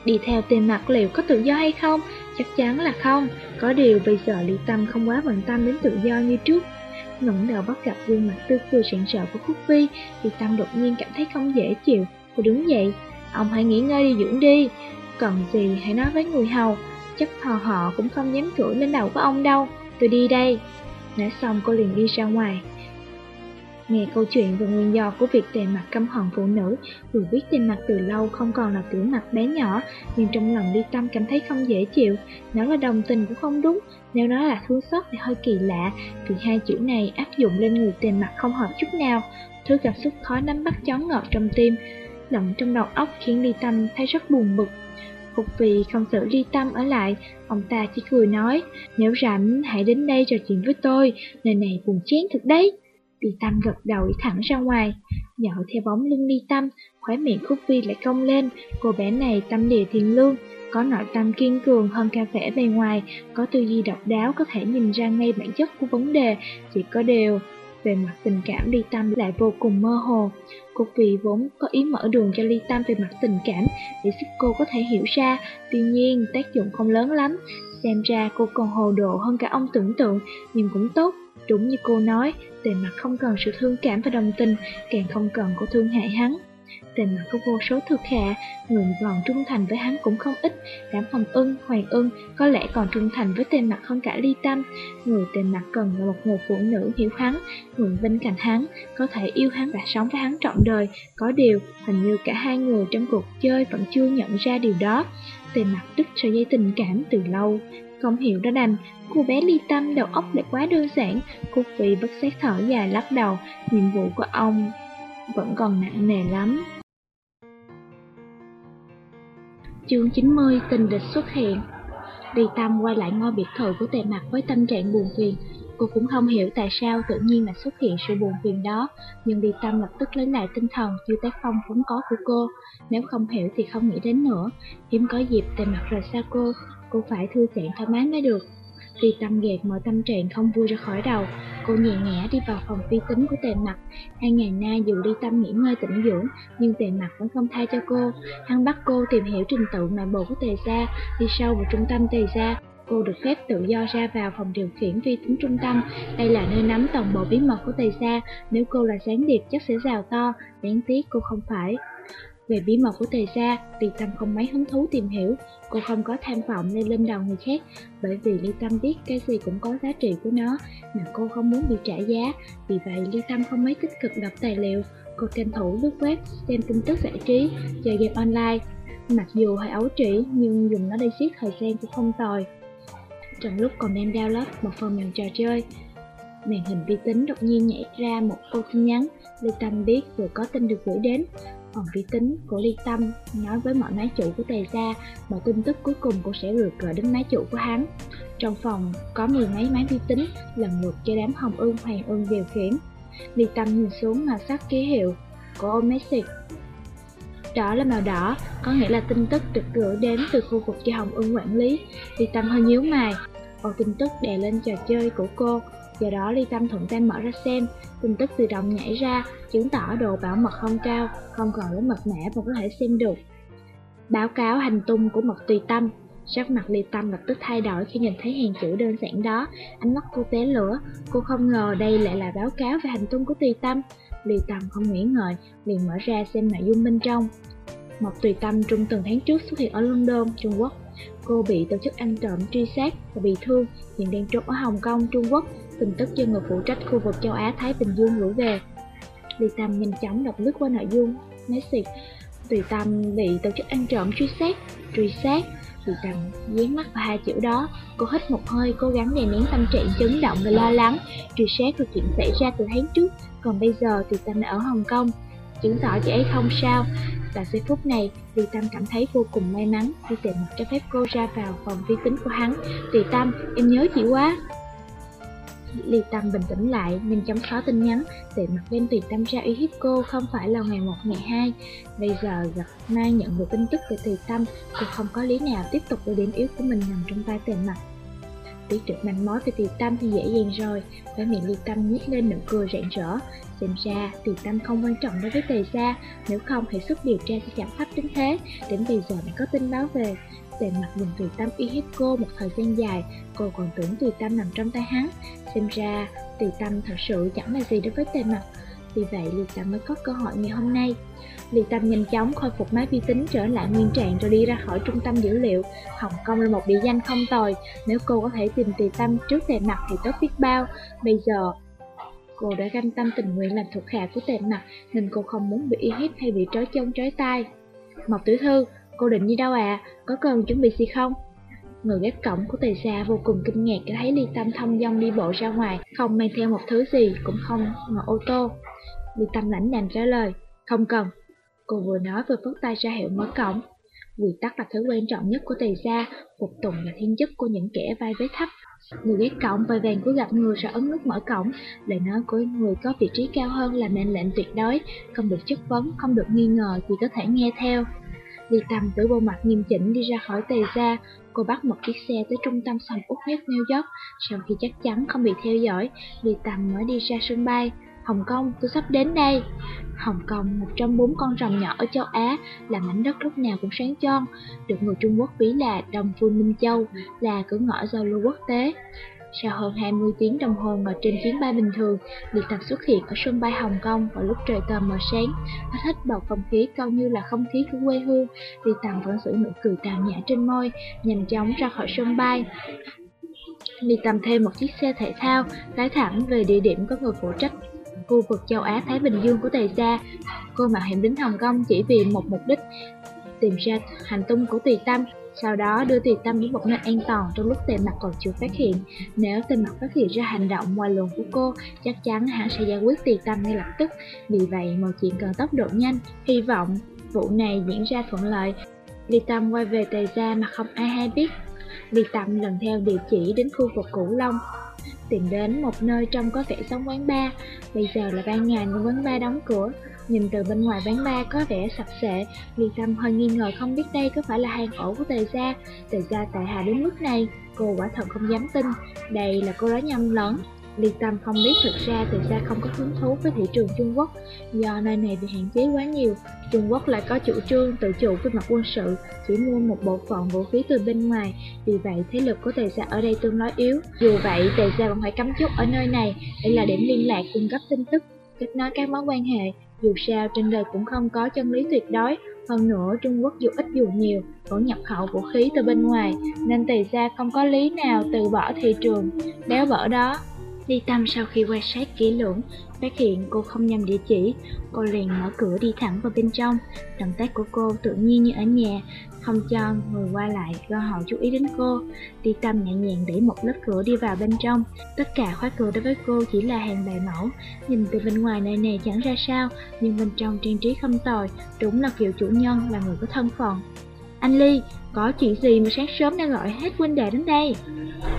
Đi theo tiền mặt liệu có tự do hay không? Chắc chắn là không. Có điều bây giờ Ly Tâm không quá bận tâm đến tự do như trước. ngẩng đầu bắt gặp gương mặt tươi cười sảng sợ của Khúc Phi, Ly Tâm đột nhiên cảm thấy không dễ chịu. Cô đứng dậy, ông hãy nghỉ ngơi đi dưỡng đi. Cần gì hãy nói với người hầu, chắc họ họ cũng không dám cưỡi lên đầu của ông đâu. Tôi đi đây. Nói xong cô liền đi ra ngoài. Nghe câu chuyện về nguyên do của việc tề mặt căm hận phụ nữ, vừa biết tề mặt từ lâu không còn là tiểu mặt bé nhỏ, nhưng trong lòng đi tâm cảm thấy không dễ chịu. Nó là đồng tình cũng không đúng, nếu nó là thương xót thì hơi kỳ lạ, vì hai chữ này áp dụng lên người tề mặt không hợp chút nào. Thứ cảm xúc khó nắm bắt chóng ngọt trong tim, lẫn trong đầu óc khiến Ly Tâm thấy rất buồn bực. Phục vì không xử Ly Tâm ở lại, ông ta chỉ cười nói, nếu rảnh hãy đến đây trò chuyện với tôi, nơi này buồn chén thật đấy. Ly Tâm gật đầu đi thẳng ra ngoài, dạo theo bóng lưng Ly Tâm, khóe miệng Khúc Vi lại cong lên, cô bé này tâm địa thiền lương, có nội tâm kiên cường hơn ca vẻ bề ngoài, có tư duy độc đáo có thể nhìn ra ngay bản chất của vấn đề, chỉ có điều về mặt tình cảm Ly Tâm lại vô cùng mơ hồ. Cô vì vốn có ý mở đường cho Ly Tâm về mặt tình cảm để giúp cô có thể hiểu ra, tuy nhiên tác dụng không lớn lắm. Xem ra cô còn hồ đồ hơn cả ông tưởng tượng, nhưng cũng tốt. Đúng như cô nói, tề mặt không cần sự thương cảm và đồng tình, càng không cần cô thương hại hắn tên mặt có vô số thực hạ, người còn trung thành với hắn cũng không ít, đám hồng ưng, hoàng ưng có lẽ còn trung thành với tên mặt hơn cả ly tâm. Người tên mặt cần là một người phụ nữ hiểu hắn, người bên cạnh hắn, có thể yêu hắn và sống với hắn trọn đời. Có điều, hình như cả hai người trong cuộc chơi vẫn chưa nhận ra điều đó. tên mặt đứt sợi dây tình cảm từ lâu. Không hiểu đã đành, cô bé ly tâm đầu óc lại quá đơn giản, cô vì bất xét thở dài lắc đầu, nhiệm vụ của ông vẫn còn nặng nề lắm. Chương 90 Tình địch xuất hiện. Đi Tâm quay lại ngôi biệt thự của tề mặt với tâm trạng buồn phiền, Cô cũng không hiểu tại sao tự nhiên lại xuất hiện sự buồn phiền đó, Nhưng Đi Tâm lập tức lấy lại tinh thần như tác phong vốn có của cô. Nếu không hiểu thì không nghĩ đến nữa. Hiếm có dịp tề mặt rời xa cô Cô phải thư giãn thoải mái mới được. Tuy Tâm gạt mọi tâm trạng không vui ra khỏi đầu, Cô nhẹ nhẹ đi vào phòng vi tính của tề mặt. Hai ngày nay dù Ly Tâm nghỉ ngơi tĩnh dưỡng, Nhưng tề mặt vẫn không tha cho cô. Hắn bắt cô tìm hiểu trình tự nội bộ của tề gia, Đi sâu vào trung tâm tề gia. Cô được phép tự do ra vào phòng điều khiển vi tính trung tâm. Đây là nơi nắm toàn bộ bí mật của tề gia. Nếu cô là gián điệp, chắc sẽ rào to. Đáng tiếc cô không phải về bí mật của tề gia, Ly Tâm không mấy hứng thú tìm hiểu, cô không có tham vọng lên lên đầu người khác, bởi vì Ly Tâm biết cái gì cũng có giá trị của nó, mà cô không muốn bị trả giá, vì vậy Ly Tâm không mấy tích cực đọc tài liệu, cô tranh thủ lướt web, xem tin tức giải trí, chơi game online. Mặc dù hơi ấu trĩ, nhưng dùng nó để giết thời gian cũng không tồi. Trong lúc còn đang download một phần mềm trò chơi, màn hình vi tính đột nhiên nhảy ra một câu tin nhắn, Ly Tâm biết vừa có tin được gửi đến, Phòng vi tính của Ly Tâm nói với mọi máy chủ của Tề Gia mà tin tức cuối cùng cũng sẽ được gửi đến máy chủ của hắn. Trong phòng có 10 mấy máy vi tính lần lượt cho đám hồng ương hoàng ương điều khiển. Ly Tâm nhìn xuống màu sắc ký hiệu của Omexit. Đó là màu đỏ, có nghĩa là tin tức được gửi đến từ khu vực cho Hồng Ưng quản lý. Ly Tâm hơi nhíu mày, bộ tin tức đè lên trò chơi của cô, do đó Ly Tâm thuận tay mở ra xem, tin tức tự động nhảy ra, chứng tỏ độ bảo mật không cao, không còn lấy mật mã và có thể xem được. Báo cáo hành tung của mật tùy tâm Sắc mặt Ly Tâm lập tức thay đổi khi nhìn thấy hàng chữ đơn giản đó, ánh mắt cô té lửa. Cô không ngờ đây lại là báo cáo về hành tung của Tùy Tâm. Ly Tâm không nghĩ ngợi, liền mở ra xem nội dung bên trong. Mộc Tùy Tâm trong từng tháng trước xuất hiện ở London, Trung Quốc. Cô bị tổ chức ăn trộm truy sát và bị thương, hiện đang trốn ở Hồng Kông, Trung Quốc. Tin tức do người phụ trách khu vực châu Á Thái Bình Dương gửi về. Ly Tam nhanh chóng đọc lướt qua nội dung message. Tùy Tâm bị tổ chức ăn trộm truy xét. truy xét. Tùy Tâm dán mắt vào hai chữ đó, cô hít một hơi cố gắng đè nén tâm trạng chấn động và lo lắng. Truy xét là chuyện xảy ra từ tháng trước, còn bây giờ Tùy Tâm đã ở Hồng Kông, chứng tỏ chị ấy không sao. Tại giây phút này, Tùy Tâm cảm thấy vô cùng may mắn khi tìm mặt cho phép cô ra vào phòng vi tính của hắn. Tùy Tâm, em nhớ chị quá. Liệt Tâm bình tĩnh lại, nhanh chóng xóa tin nhắn, để mặt bên Tùy Tâm ra uy hiếp cô không phải là ngày một ngày hai. Bây giờ gặp Mai nhận được tin tức về Tùy Tâm, cô không có lý nào tiếp tục đưa điểm yếu của mình nằm trong tay Tề mặt. Biết được manh mối về Tùy Tâm thì dễ dàng rồi, với miệng Liệt Tâm nhếch lên nụ cười rạng rỡ. Xem ra, Tùy Tâm không quan trọng đối với Tề Gia, nếu không hệ xuất điều tra sẽ chẳng thấp đến thế, đến bây giờ mới có tin báo về. Tề mặt nhìn Tùy Tâm uy hiếp cô một thời gian dài, cô còn tưởng Tùy Tâm nằm trong tay hắn. Xem ra, Tùy Tâm thật sự chẳng là gì đối với Tề mặt. Vì vậy, Ly Tâm mới có cơ hội ngày hôm nay. Ly Tâm nhanh chóng khôi phục máy vi tính trở lại nguyên trạng rồi đi ra khỏi trung tâm dữ liệu. Hồng Kông là một địa danh không tồi, nếu cô có thể tìm Tùy Tâm trước Tề mặt thì tốt biết bao. Bây giờ, cô đã cam tâm tình nguyện làm thuộc hạ của Tề mặt nên cô không muốn bị uy hiếp hay bị trói chân trói tay. Mộc Tiểu Thư, cô định đi đâu à? Có cần chuẩn bị gì không? Người gác cổng của tề Sa vô cùng kinh ngạc khi thấy Ly Tâm thông dong đi bộ ra ngoài, không mang theo một thứ gì, cũng không ngồi ô tô. Ly Tâm lãnh đạm trả lời, không cần. Cô vừa nói vừa phất tay ra hiệu mở cổng. Quy tắc là thứ quan trọng nhất của tề Sa, phục tùng là thiên chức của những kẻ vai vế thấp. Người gác cổng vội vàng cúi gặp người sẽ ấn nút mở cổng, lời nói của người có vị trí cao hơn là mệnh lệnh tuyệt đối, không được chất vấn, không được nghi ngờ, chỉ có thể nghe theo. Ly Tâm với bộ mặt nghiêm chỉnh đi ra khỏi tề gia, cô bắt một chiếc xe tới trung tâm sầm uất nhất New York. Sau khi chắc chắn không bị theo dõi, Ly Tâm mới đi ra sân bay. Hồng Kông, tôi sắp đến đây. Hồng Kông, một trong bốn con rồng nhỏ ở châu Á, là mảnh đất lúc nào cũng sáng chon, được người Trung Quốc ví là Đông Phương Minh Châu, là cửa ngõ giao lưu quốc tế. Sau hơn 20 tiếng đồng hồ ngồi trên chuyến bay bình thường, Liệt Tập xuất hiện ở sân bay Hồng Kông vào lúc trời tờ mờ sáng. Nó thích bầu không khí cao như là không khí của quê hương. Liệt Tập vẫn giữ nụ cười tào nhã trên môi, nhanh chóng ra khỏi sân bay. Liệt Tầm thêm một chiếc xe thể thao, lái thẳng về địa điểm có người phụ trách khu vực châu Á Thái Bình Dương của Tề Gia. Cô mạo hiểm đến Hồng Kông chỉ vì một mục đích, tìm ra hành tung của Tùy Tâm sau đó đưa Tùy Tâm đến một nơi an toàn trong lúc tề mặt còn chưa phát hiện. Nếu tề mặt phát hiện ra hành động ngoài luồng của cô, chắc chắn hắn sẽ giải quyết Tùy Tâm ngay lập tức. Vì vậy, mọi chuyện cần tốc độ nhanh, hy vọng vụ này diễn ra thuận lợi. Ly Tâm quay về tề gia mà không ai hay biết. Ly Tâm lần theo địa chỉ đến khu vực Cửu Long, tìm đến một nơi trông có vẻ giống quán bar. Bây giờ là ban ngày nhưng quán bar đóng cửa. Nhìn từ bên ngoài quán bar có vẻ sạch sẽ, Ly Tâm hơi nghi ngờ không biết đây có phải là hang ổ của Tề Gia. Tề Gia tại hà đến mức này, cô quả thật không dám tin. Đây là cô nói nhầm lẫn. Ly Tâm không biết thực ra Tề Gia không có hứng thú với thị trường Trung Quốc, do nơi này bị hạn chế quá nhiều. Trung Quốc lại có chủ trương tự chủ về mặt quân sự, chỉ mua một bộ phận vũ khí từ bên ngoài, vì vậy thế lực của Tề Gia ở đây tương đối yếu. Dù vậy, Tề Gia vẫn phải cắm chốt ở nơi này để là điểm liên lạc cung cấp tin tức, kết nối các mối quan hệ. Dù sao, trên đời cũng không có chân lý tuyệt đối, hơn nữa Trung Quốc dù ít dù nhiều vẫn nhập khẩu vũ khí từ bên ngoài, nên Tề Gia không có lý nào từ bỏ thị trường béo bở đó. Ly Tâm sau khi quan sát kỹ lưỡng, phát hiện cô không nhầm địa chỉ, cô liền mở cửa đi thẳng vào bên trong. Động tác của cô tự nhiên như ở nhà, không cho người qua lại cơ hội chú ý đến cô. Ly Tâm nhẹ nhàng đẩy một lớp cửa đi vào bên trong. Tất cả khóa cửa đối với cô chỉ là hàng bài mẫu. Nhìn từ bên ngoài nơi này chẳng ra sao, nhưng bên trong trang trí không tồi, đúng là kiểu chủ nhân là người có thân phận. Anh Ly, có chuyện gì mà sáng sớm đã gọi hết huynh đệ đến đây?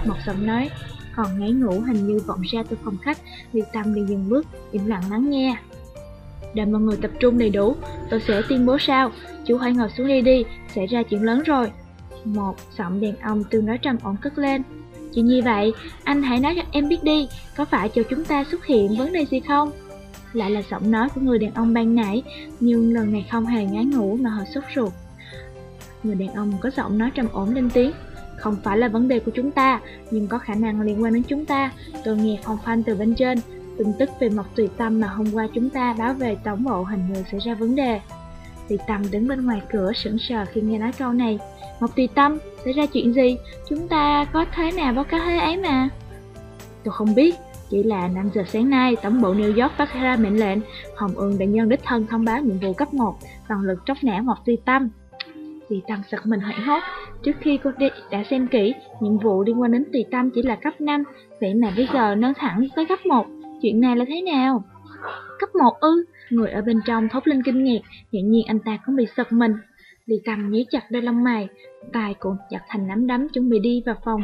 Một giọng nói, còn ngáy ngủ hình như vọng ra từ phòng khách, Liệt Tâm liền dừng bước, im lặng lắng nghe. Đợi mọi người tập trung đầy đủ, tôi sẽ tuyên bố sao, chú hãy ngồi xuống đây đi, xảy ra chuyện lớn rồi. Một giọng đàn ông tương đối trầm ổn cất lên. Chuyện như vậy, anh hãy nói cho em biết đi, có phải cho chúng ta xuất hiện vấn đề gì không? Lại là giọng nói của người đàn ông ban nãy, nhưng lần này không hề ngái ngủ mà hơi sốt ruột. Người đàn ông có giọng nói trầm ổn lên tiếng. Không phải là vấn đề của chúng ta, nhưng có khả năng liên quan đến chúng ta. Tôi nghe phong phanh từ bên trên, tin tức về Mộc Tùy Tâm mà hôm qua chúng ta báo về tổng bộ hình người xảy ra vấn đề. Tùy Tâm đứng bên ngoài cửa sững sờ khi nghe nói câu này. Mộc Tùy Tâm, xảy ra chuyện gì? Chúng ta có thế nào báo cáo thế ấy mà. Tôi không biết, chỉ là 5 giờ sáng nay, tổng bộ New York phát ra mệnh lệnh, Hồng Ương đã nhân đích thân thông báo nhiệm vụ cấp 1, toàn lực tróc nã Mộc Tùy Tâm. Tùy Tâm giật mình hoảng hốt, trước khi cô đi đã xem kỹ, nhiệm vụ liên quan đến Tùy Tâm chỉ là cấp 5, vậy mà bây giờ nâng thẳng tới cấp 1, chuyện này là thế nào? Cấp 1 ư? Người ở bên trong thốt lên kinh ngạc, hiện nhiên anh ta cũng bị giật mình. Lì cầm nhí chặt đôi lông mày, tay cũng chặt thành nắm đấm chuẩn bị đi vào phòng.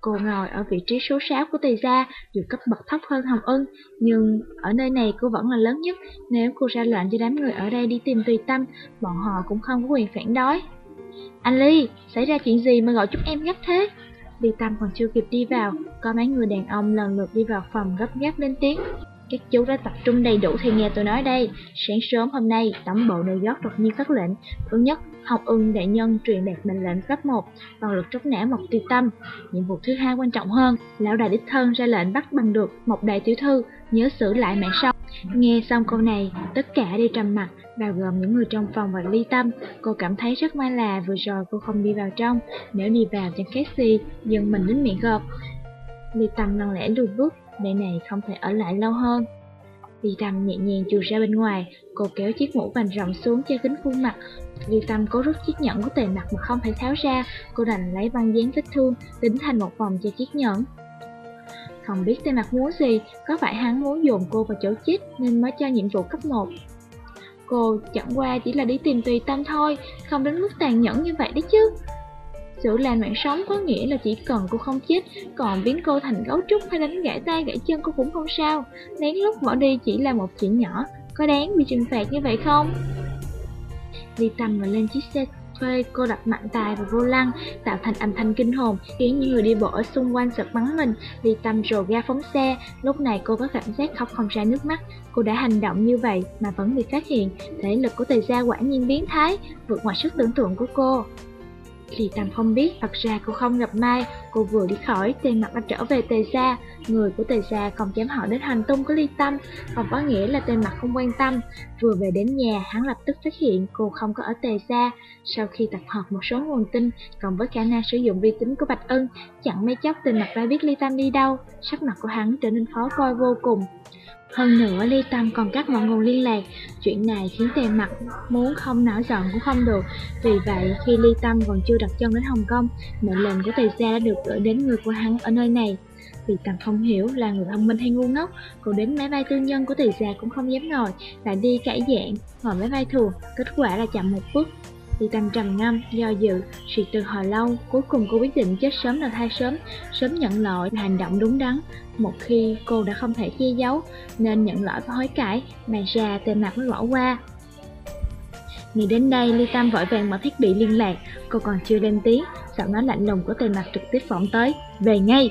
Cô ngồi ở vị trí số 6 của tề gia, dù cấp bậc thấp hơn Hồng Ân, nhưng ở nơi này cô vẫn là lớn nhất. Nếu cô ra lệnh cho đám người ở đây đi tìm Tùy Tâm, bọn họ cũng không có quyền phản đối. Anh Ly, xảy ra chuyện gì mà gọi chúng em gấp thế? Ly Tâm còn chưa kịp đi vào, có mấy người đàn ông lần lượt đi vào phòng gấp gáp lên tiếng. Các chú đã tập trung đầy đủ thì nghe tôi nói đây. Sáng sớm hôm nay, tổng bộ New York đột nhiên phát lệnh. Thứ nhất, Học ưng đại nhân truyền đạt mệnh lệnh cấp 1, toàn lực tróc nã một tiêu tâm. Nhiệm vụ thứ hai quan trọng hơn, lão đại đích thân ra lệnh bắt bằng được một đại tiểu thư, nhớ xử lại mạng sau. Nghe xong câu này, tất cả đi trầm mặt, bao gồm những người trong phòng và ly tâm. Cô cảm thấy rất may là vừa rồi cô không đi vào trong, nếu đi vào chẳng khác gì, dừng mình đến miệng gợt. Ly tâm lặng lẽ lùi bước, nơi này không thể ở lại lâu hơn. Ly Tâm nhẹ nhàng chùi ra bên ngoài, cô kéo chiếc mũ vành rộng xuống che kính khuôn mặt. Ly Tâm cố rút chiếc nhẫn của tề mặt mà không thể tháo ra, cô đành lấy băng dán vết thương, tính thành một vòng cho chiếc nhẫn. Không biết tề mặt muốn gì, có phải hắn muốn dồn cô vào chỗ chết nên mới cho nhiệm vụ cấp 1. Cô chẳng qua chỉ là đi tìm tùy tâm thôi, không đến mức tàn nhẫn như vậy đấy chứ. Sự làm mạng sống có nghĩa là chỉ cần cô không chết, còn biến cô thành gấu trúc hay đánh gãy tay gãy chân cô cũng không sao. Lén lúc bỏ đi chỉ là một chuyện nhỏ, có đáng bị trừng phạt như vậy không? Ly Tâm ngồi lên chiếc xe thuê cô đặt mạnh tài vào vô lăng tạo thành âm thanh kinh hồn khiến những người đi bộ ở xung quanh giật bắn mình Ly Tâm rồ ga phóng xe lúc này cô có cảm giác khóc không ra nước mắt cô đã hành động như vậy mà vẫn bị phát hiện thể lực của tề gia quả nhiên biến thái vượt ngoài sức tưởng tượng của cô Lý Tầm không biết, thật ra cô không gặp Mai, cô vừa đi khỏi, tiền mặt đã trở về Tề Gia. Người của Tề Gia còn dám hỏi đến hành tung của Ly Tâm, còn có nghĩa là tên mặt không quan tâm. Vừa về đến nhà, hắn lập tức phát hiện cô không có ở Tề Gia. Sau khi tập hợp một số nguồn tin, cộng với khả năng sử dụng vi tính của Bạch Ân, chẳng mấy chốc tên mặt đã biết Ly Tâm đi đâu, sắc mặt của hắn trở nên khó coi vô cùng. Hơn nữa, Ly Tâm còn cắt mọi nguồn liên lạc. Chuyện này khiến tề mặt muốn không nổi giận cũng không được. Vì vậy, khi Ly Tâm còn chưa đặt chân đến Hồng Kông, mệnh lệnh của tề gia đã được gửi đến người của hắn ở nơi này. Vì Tâm không hiểu là người thông minh hay ngu ngốc, còn đến máy bay tư nhân của tề gia cũng không dám ngồi, lại đi cải dạng, ngồi máy bay thường, kết quả là chậm một bước. Thì Tâm trầm ngâm, do dự, suy tư hồi lâu, cuối cùng cô quyết định chết sớm là thai sớm, sớm nhận lỗi là hành động đúng đắn. Một khi cô đã không thể che giấu, nên nhận lỗi và hối cải, mà ra tên mặt mới bỏ qua. Nghĩ đến đây, Ly Tâm vội vàng mở thiết bị liên lạc, cô còn chưa lên tiếng, giọng nói lạnh lùng của tên mặt trực tiếp phỏng tới, về ngay.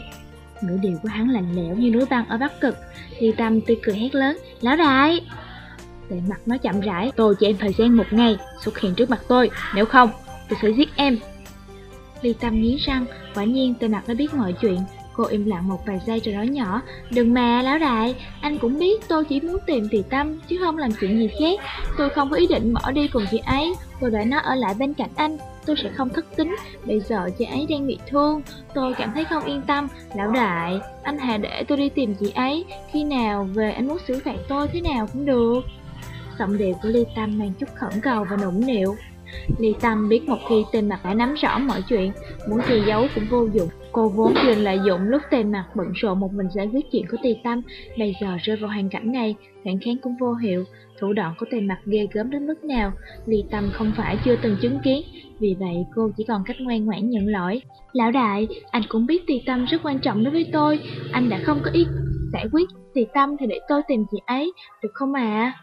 Ngữ điệu của hắn lạnh lẽo như núi băng ở Bắc Cực, Ly Tâm tươi cười hét lớn, lão đại! Tề mặt nó chậm rãi, tôi cho em thời gian một ngày, xuất hiện trước mặt tôi, nếu không, tôi sẽ giết em. Ly Tâm nghiến răng, quả nhiên tên mặt đã biết mọi chuyện, Cô im lặng một vài giây rồi nói nhỏ Đừng mà lão đại Anh cũng biết tôi chỉ muốn tìm tì Tâm Chứ không làm chuyện gì khác. Tôi không có ý định bỏ đi cùng chị ấy. Tôi đã nó ở lại bên cạnh anh Tôi sẽ không thất tính. Bây giờ chị ấy đang bị thương Tôi cảm thấy không yên tâm. Lão đại Anh hãy để tôi đi tìm chị ấy. Khi nào về anh muốn xử phạt tôi thế nào cũng được. Giọng điệu của Ly Tâm mang chút khẩn cầu và nũng nịu Ly Tâm biết một khi tên mặt đã nắm rõ mọi chuyện Muốn che giấu cũng vô dụng Cô vốn định lợi dụng lúc tên mặt bận rộn một mình giải quyết chuyện của tề tâm, bây giờ rơi vào hoàn cảnh này, phản kháng cũng vô hiệu. Thủ đoạn của tên mặt ghê gớm đến mức nào, ly tâm không phải chưa từng chứng kiến, vì vậy cô chỉ còn cách ngoan ngoãn nhận lỗi. Lão đại, anh cũng biết tề tâm rất quan trọng đối với tôi, anh đã không có ý giải quyết tề tâm thì để tôi tìm chị ấy, được không à?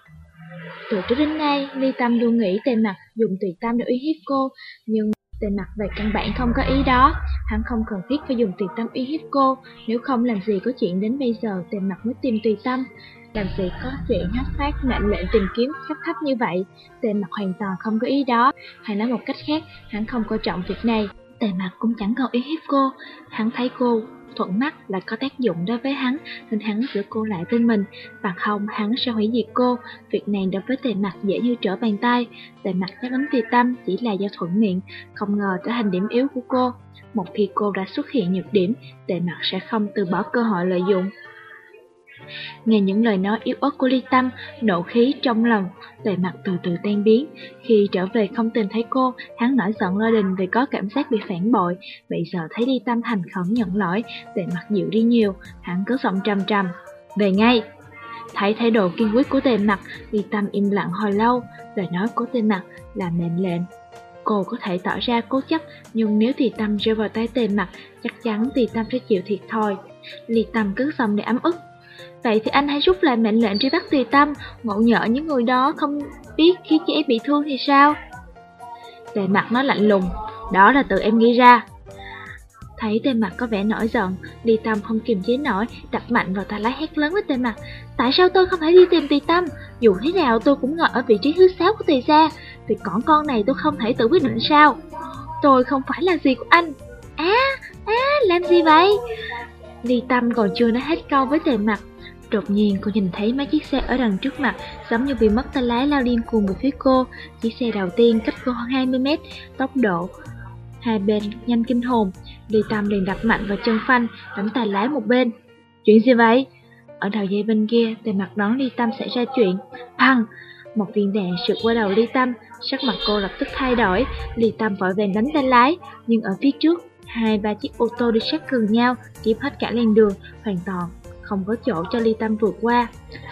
Từ trước đến nay, Ly Tâm luôn nghĩ tề mặt dùng tùy tâm để uy hiếp cô, nhưng Tề mặt về căn bản không có ý đó, hắn không cần thiết phải dùng tùy tâm uy hiếp cô, nếu không làm gì có chuyện đến bây giờ tề mặt mới tìm tùy tâm. Làm gì có chuyện hát phát mệnh lệnh tìm kiếm cấp thấp như vậy, tề mặt hoàn toàn không có ý đó, hay nói một cách khác, hắn không coi trọng việc này. Tề mặt cũng chẳng còn ý hiếp cô, hắn thấy cô thuận mắt là có tác dụng đối với hắn, nên hắn giữ cô lại bên mình. Bằng không, hắn sẽ hủy diệt cô. Việc này đối với tề mặt dễ như trở bàn tay. Tề mặt chắc đến vì tâm chỉ là do thuận miệng, không ngờ trở thành điểm yếu của cô. Một khi cô đã xuất hiện nhược điểm, tề mặt sẽ không từ bỏ cơ hội lợi dụng. Nghe những lời nói yếu ớt của Ly Tâm, nộ khí trong lòng, tề mặt từ từ tan biến. Khi trở về không tìm thấy cô, hắn nổi giận lo đình vì có cảm giác bị phản bội. Bây giờ thấy Ly Tâm thành khẩn nhận lỗi, tề mặt dịu đi nhiều, hắn cứ giọng trầm trầm. Về ngay! Thấy thái độ kiên quyết của tề mặt, Ly Tâm im lặng hồi lâu, lời nói của tề mặt là mệnh lệnh. Cô có thể tỏ ra cố chấp, nhưng nếu thì tâm rơi vào tay tề mặt, chắc chắn thì tâm sẽ chịu thiệt thôi. Ly Tâm cứ giọng để ấm ức, Vậy thì anh hãy rút lại mệnh lệnh truy bắt tùy tâm, ngộ nhỡ những người đó không biết khi chị ấy bị thương thì sao? Tề mặt nó lạnh lùng, đó là tự em nghĩ ra. Thấy tề mặt có vẻ nổi giận, đi Tâm không kiềm chế nổi, đập mạnh vào tay lái hét lớn với tề mặt. Tại sao tôi không thể đi tìm tùy tâm? Dù thế nào tôi cũng ngồi ở vị trí thứ sáu của tùy gia, việc cỏn con này tôi không thể tự quyết định sao? Tôi không phải là gì của anh. Á, á, làm gì vậy? Ly Tâm còn chưa nói hết câu với tề mặt Đột nhiên cô nhìn thấy mấy chiếc xe ở đằng trước mặt giống như bị mất tay lái lao điên cuồng về phía cô. Chiếc xe đầu tiên cách cô hơn 20 mét, tốc độ hai bên nhanh kinh hồn. Ly Tâm liền đập mạnh vào chân phanh, đánh tay lái một bên. Chuyện gì vậy? Ở đầu dây bên kia, tề mặt đón Ly Tâm xảy ra chuyện. Phăng! Một viên đạn sượt qua đầu Ly Tâm, sắc mặt cô lập tức thay đổi. Ly Tâm vội vàng đánh tay lái, nhưng ở phía trước, hai ba chiếc ô tô đi sát gần nhau, chiếm hết cả làn đường, hoàn toàn không có chỗ cho Ly Tâm vượt qua.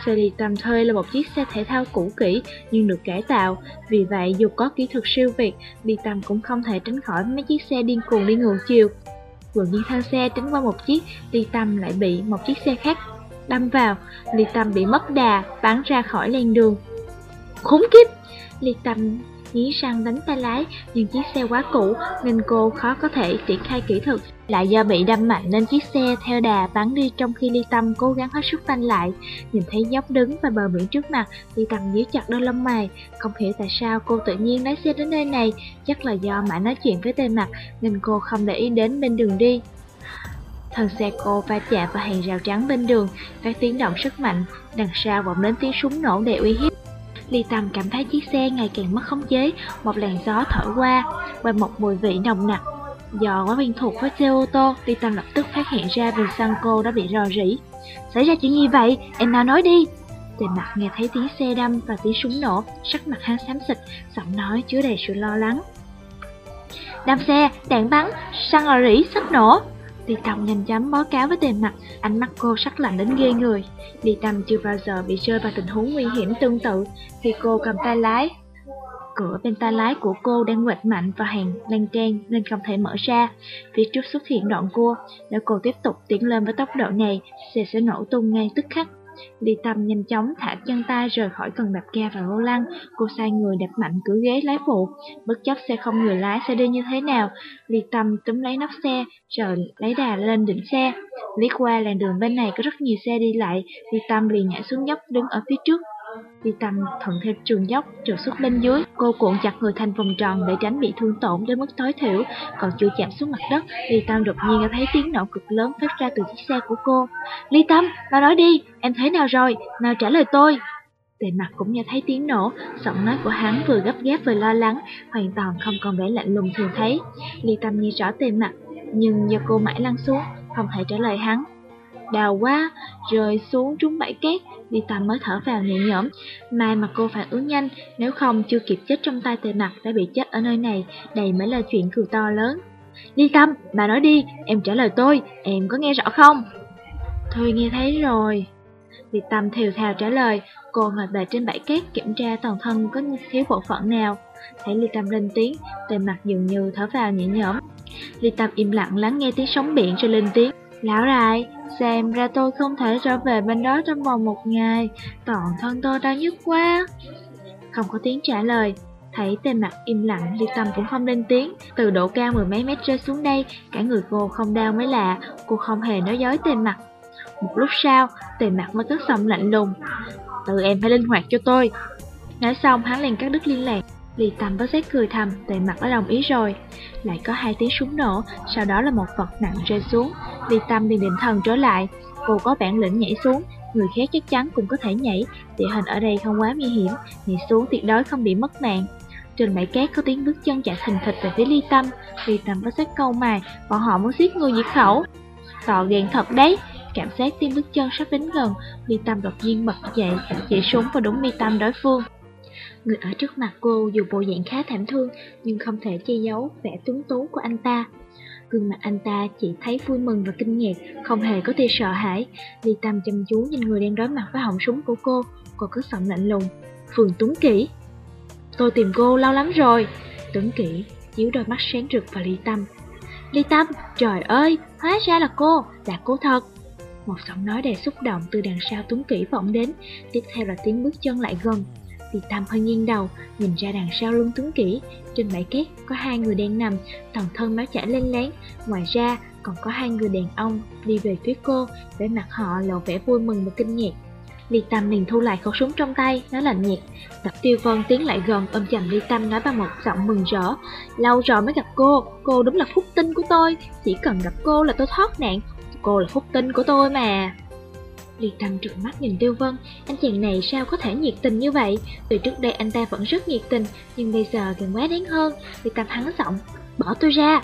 Xe Ly Tâm thuê là một chiếc xe thể thao cũ kỹ nhưng được cải tạo, vì vậy dù có kỹ thuật siêu việt, Ly Tâm cũng không thể tránh khỏi mấy chiếc xe điên cuồng đi ngược chiều. Vừa nghiêng thân xe tránh qua một chiếc, Ly Tâm lại bị một chiếc xe khác đâm vào, Ly Tâm bị mất đà, bắn ra khỏi làn đường. Khốn kiếp! Ly Tâm nhí răng đánh tay lái, nhưng chiếc xe quá cũ nên cô khó có thể triển khai kỹ thuật. Lại do bị đâm mạnh nên chiếc xe theo đà bắn đi trong khi Ly Tâm cố gắng hết sức phanh lại. Nhìn thấy dốc đứng và bờ biển trước mặt, Ly Tâm nhíu chặt đôi lông mày. Không hiểu tại sao cô tự nhiên lái xe đến nơi này, chắc là do mãi nói chuyện với tên mặt nên cô không để ý đến bên đường đi. Thân xe cô va chạm vào hàng rào trắng bên đường, các tiếng động rất mạnh, đằng sau vọng đến tiếng súng nổ để uy hiếp. Ly Tâm cảm thấy chiếc xe ngày càng mất khống chế, một làn gió thổi qua, và một mùi vị nồng nặc. Do quá quen thuộc với xe ô tô, Ly Tâm lập tức phát hiện ra vì xăng cô đã bị rò rỉ. Xảy ra chuyện gì vậy? Em nào nói đi! Tề mặt nghe thấy tiếng xe đâm và tiếng súng nổ, sắc mặt hắn xám xịt, giọng nói chứa đầy sự lo lắng. Đâm xe, đạn bắn, xăng rò rỉ, sắp nổ. Ly Tâm nhanh chóng báo cáo với tề mặt, ánh mắt cô sắc lạnh đến ghê người. Ly Tâm chưa bao giờ bị rơi vào tình huống nguy hiểm tương tự khi cô cầm tay lái. Cửa bên tay lái của cô đang quệt mạnh và hàng lan trang nên không thể mở ra. Phía trước xuất hiện đoạn cua, nếu cô tiếp tục tiến lên với tốc độ này, xe sẽ nổ tung ngay tức khắc. Ly Tâm nhanh chóng thả chân tay rời khỏi cần đạp ga và vô lăng, cô sai người đạp mạnh cửa ghế lái phụ. Bất chấp xe không người lái sẽ đi như thế nào, Ly Tâm túm lấy nóc xe, rồi lấy đà lên đỉnh xe. Lý qua làn đường bên này có rất nhiều xe đi lại, Ly Tâm liền nhảy xuống dốc đứng ở phía trước. Ly Tâm thuận theo trường dốc trượt xuống bên dưới, cô cuộn chặt người thành vòng tròn để tránh bị thương tổn đến mức tối thiểu, còn chưa chạm xuống mặt đất, Ly Tâm đột nhiên nghe thấy tiếng nổ cực lớn phát ra từ chiếc xe của cô. Ly Tâm, nói nói đi, em thấy nào rồi, nào trả lời tôi. Tề mặt cũng nghe thấy tiếng nổ, giọng nói của hắn vừa gấp gáp vừa lo lắng, hoàn toàn không còn vẻ lạnh lùng thường thấy. Ly Tâm nghe rõ tề mặt, nhưng do cô mãi lăn xuống, không thể trả lời hắn. Đào quá, rơi xuống trúng bãi cát, đi Tâm mới thở vào nhẹ nhõm. May mà cô phản ứng nhanh, nếu không chưa kịp chết trong tay tề mặt đã bị chết ở nơi này, đây mới là chuyện cười to lớn. Đi Tâm, bà nói đi, em trả lời tôi, em có nghe rõ không? Thôi nghe thấy rồi. Đi Tâm thều thào trả lời, cô ngồi bệt trên bãi cát kiểm tra toàn thân có thiếu bộ phận nào. Thấy Ly Tâm lên tiếng, tề mặt dường như thở vào nhẹ nhõm. Ly Tâm im lặng lắng nghe tiếng sóng biển rồi lên tiếng. Lão đại, xem ra tôi không thể trở về bên đó trong vòng một ngày, toàn thân tôi đau nhức quá. Không có tiếng trả lời, thấy tên mặt im lặng, Ly Tâm cũng không lên tiếng. Từ độ cao mười mấy mét rơi xuống đây, cả người cô không đau mới lạ, cô không hề nói dối tên mặt. Một lúc sau, tên mặt mới cất giọng lạnh lùng. Tự em phải linh hoạt cho tôi. Nói xong hắn liền cắt đứt liên lạc. Ly Tâm bất giác cười thầm, tề mặt đã đồng ý rồi. Lại có hai tiếng súng nổ, sau đó là một vật nặng rơi xuống. Ly Tâm liền định thần trở lại, cô có bản lĩnh nhảy xuống, người khác chắc chắn cũng có thể nhảy, địa hình ở đây không quá nguy hiểm, nhảy xuống tuyệt đối không bị mất mạng. Trên bãi cát có tiếng bước chân chạy thình thịch về phía Ly Tâm, Ly Tâm bất giác câu mài, bọn họ muốn giết người diệt khẩu. Tò ghen thật đấy, cảm giác tiếng bước chân sắp đến gần, Ly Tâm đột nhiên bật dậy, chỉ súng vào đúng mi tâm đối phương. Người ở trước mặt cô dù bộ dạng khá thảm thương nhưng không thể che giấu vẻ tuấn tú của anh ta. Gương mặt anh ta chỉ thấy vui mừng và kinh ngạc, không hề có tia sợ hãi. Ly Tâm chăm chú nhìn người đang đối mặt với họng súng của cô, cô cứ giọng lạnh lùng. Phường Tuấn Kỷ. Tôi tìm cô lâu lắm rồi. Tuấn Kỷ chiếu đôi mắt sáng rực vào Ly Tâm. Ly Tâm, trời ơi, hóa ra là cô, là cô thật. Một giọng nói đầy xúc động từ đằng sau Tuấn Kỷ vọng đến, tiếp theo là tiếng bước chân lại gần. Thì Tâm hơi nghiêng đầu, nhìn ra đằng sau lưng Tuấn kỹ Trên bãi cát có hai người đang nằm, toàn thân máu chảy lên láng. Ngoài ra, còn có hai người đàn ông đi về phía cô, vẻ mặt họ lộ vẻ vui mừng và kinh ngạc. Ly Tâm liền thu lại khẩu súng trong tay, nó lạnh nhạt. Tập Tiêu Vân tiến lại gần, ôm chầm Ly Tâm nói bằng một giọng mừng rỡ. Lâu rồi mới gặp cô, cô đúng là phúc tinh của tôi, chỉ cần gặp cô là tôi thoát nạn, cô là phúc tinh của tôi mà. Ly Tâm trợn mắt nhìn Tiêu Vân, anh chàng này sao có thể nhiệt tình như vậy? Từ trước đây anh ta vẫn rất nhiệt tình, nhưng bây giờ càng quá đáng hơn. Ly Tâm hắn giọng, bỏ tôi ra.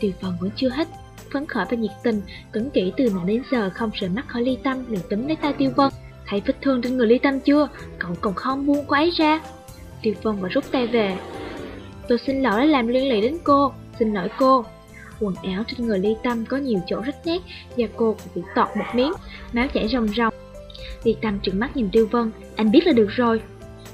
Tiêu Vân vẫn chưa hết phấn khởi và nhiệt tình, cẩn kỹ từ nãy đến giờ không rời mắt khỏi Ly Tâm liền túm lấy tay Tiêu Vân. Thấy vết thương trên người Ly Tâm chưa? Cậu còn không buông cô ấy ra. Tiêu Vân và rút tay về. Tôi xin lỗi đã làm liên lụy đến cô, xin lỗi cô. Quần áo trên người Ly Tâm có nhiều chỗ rách nát và cô cũng bị tọt một miếng, máu chảy ròng ròng. Ly Tâm trừng mắt nhìn Tiêu Vân, anh biết là được rồi.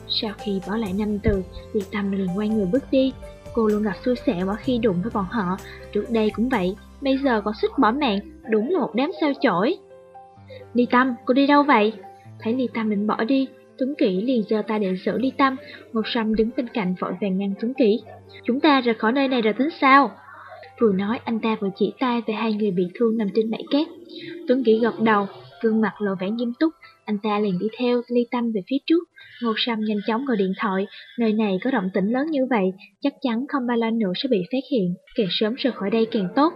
Sau khi bỏ lại năm từ, Ly Tâm liền quay người bước đi. Cô luôn gặp xui xẻo mỗi khi đụng với bọn họ, trước đây cũng vậy, bây giờ còn suýt bỏ mạng, đúng là một đám sao chổi. Ly Tâm, cô đi đâu vậy? Thấy Ly Tâm định bỏ đi, Tuấn Kỷ liền giơ tay để giữ Ly Tâm, Ngọc Sâm đứng bên cạnh vội vàng ngăn Tuấn Kỷ. Chúng ta rời khỏi nơi này rồi tính sao? Vừa nói anh ta vừa chỉ tay về hai người bị thương nằm trên bãi cát. Tuấn Kỷ gật đầu, gương mặt lộ vẻ nghiêm túc, anh ta liền đi theo Ly Tâm về phía trước. Ngô Sâm nhanh chóng gọi điện thoại, nơi này có động tĩnh lớn như vậy, chắc chắn không bao lâu nữa sẽ bị phát hiện, càng sớm rời khỏi đây càng tốt.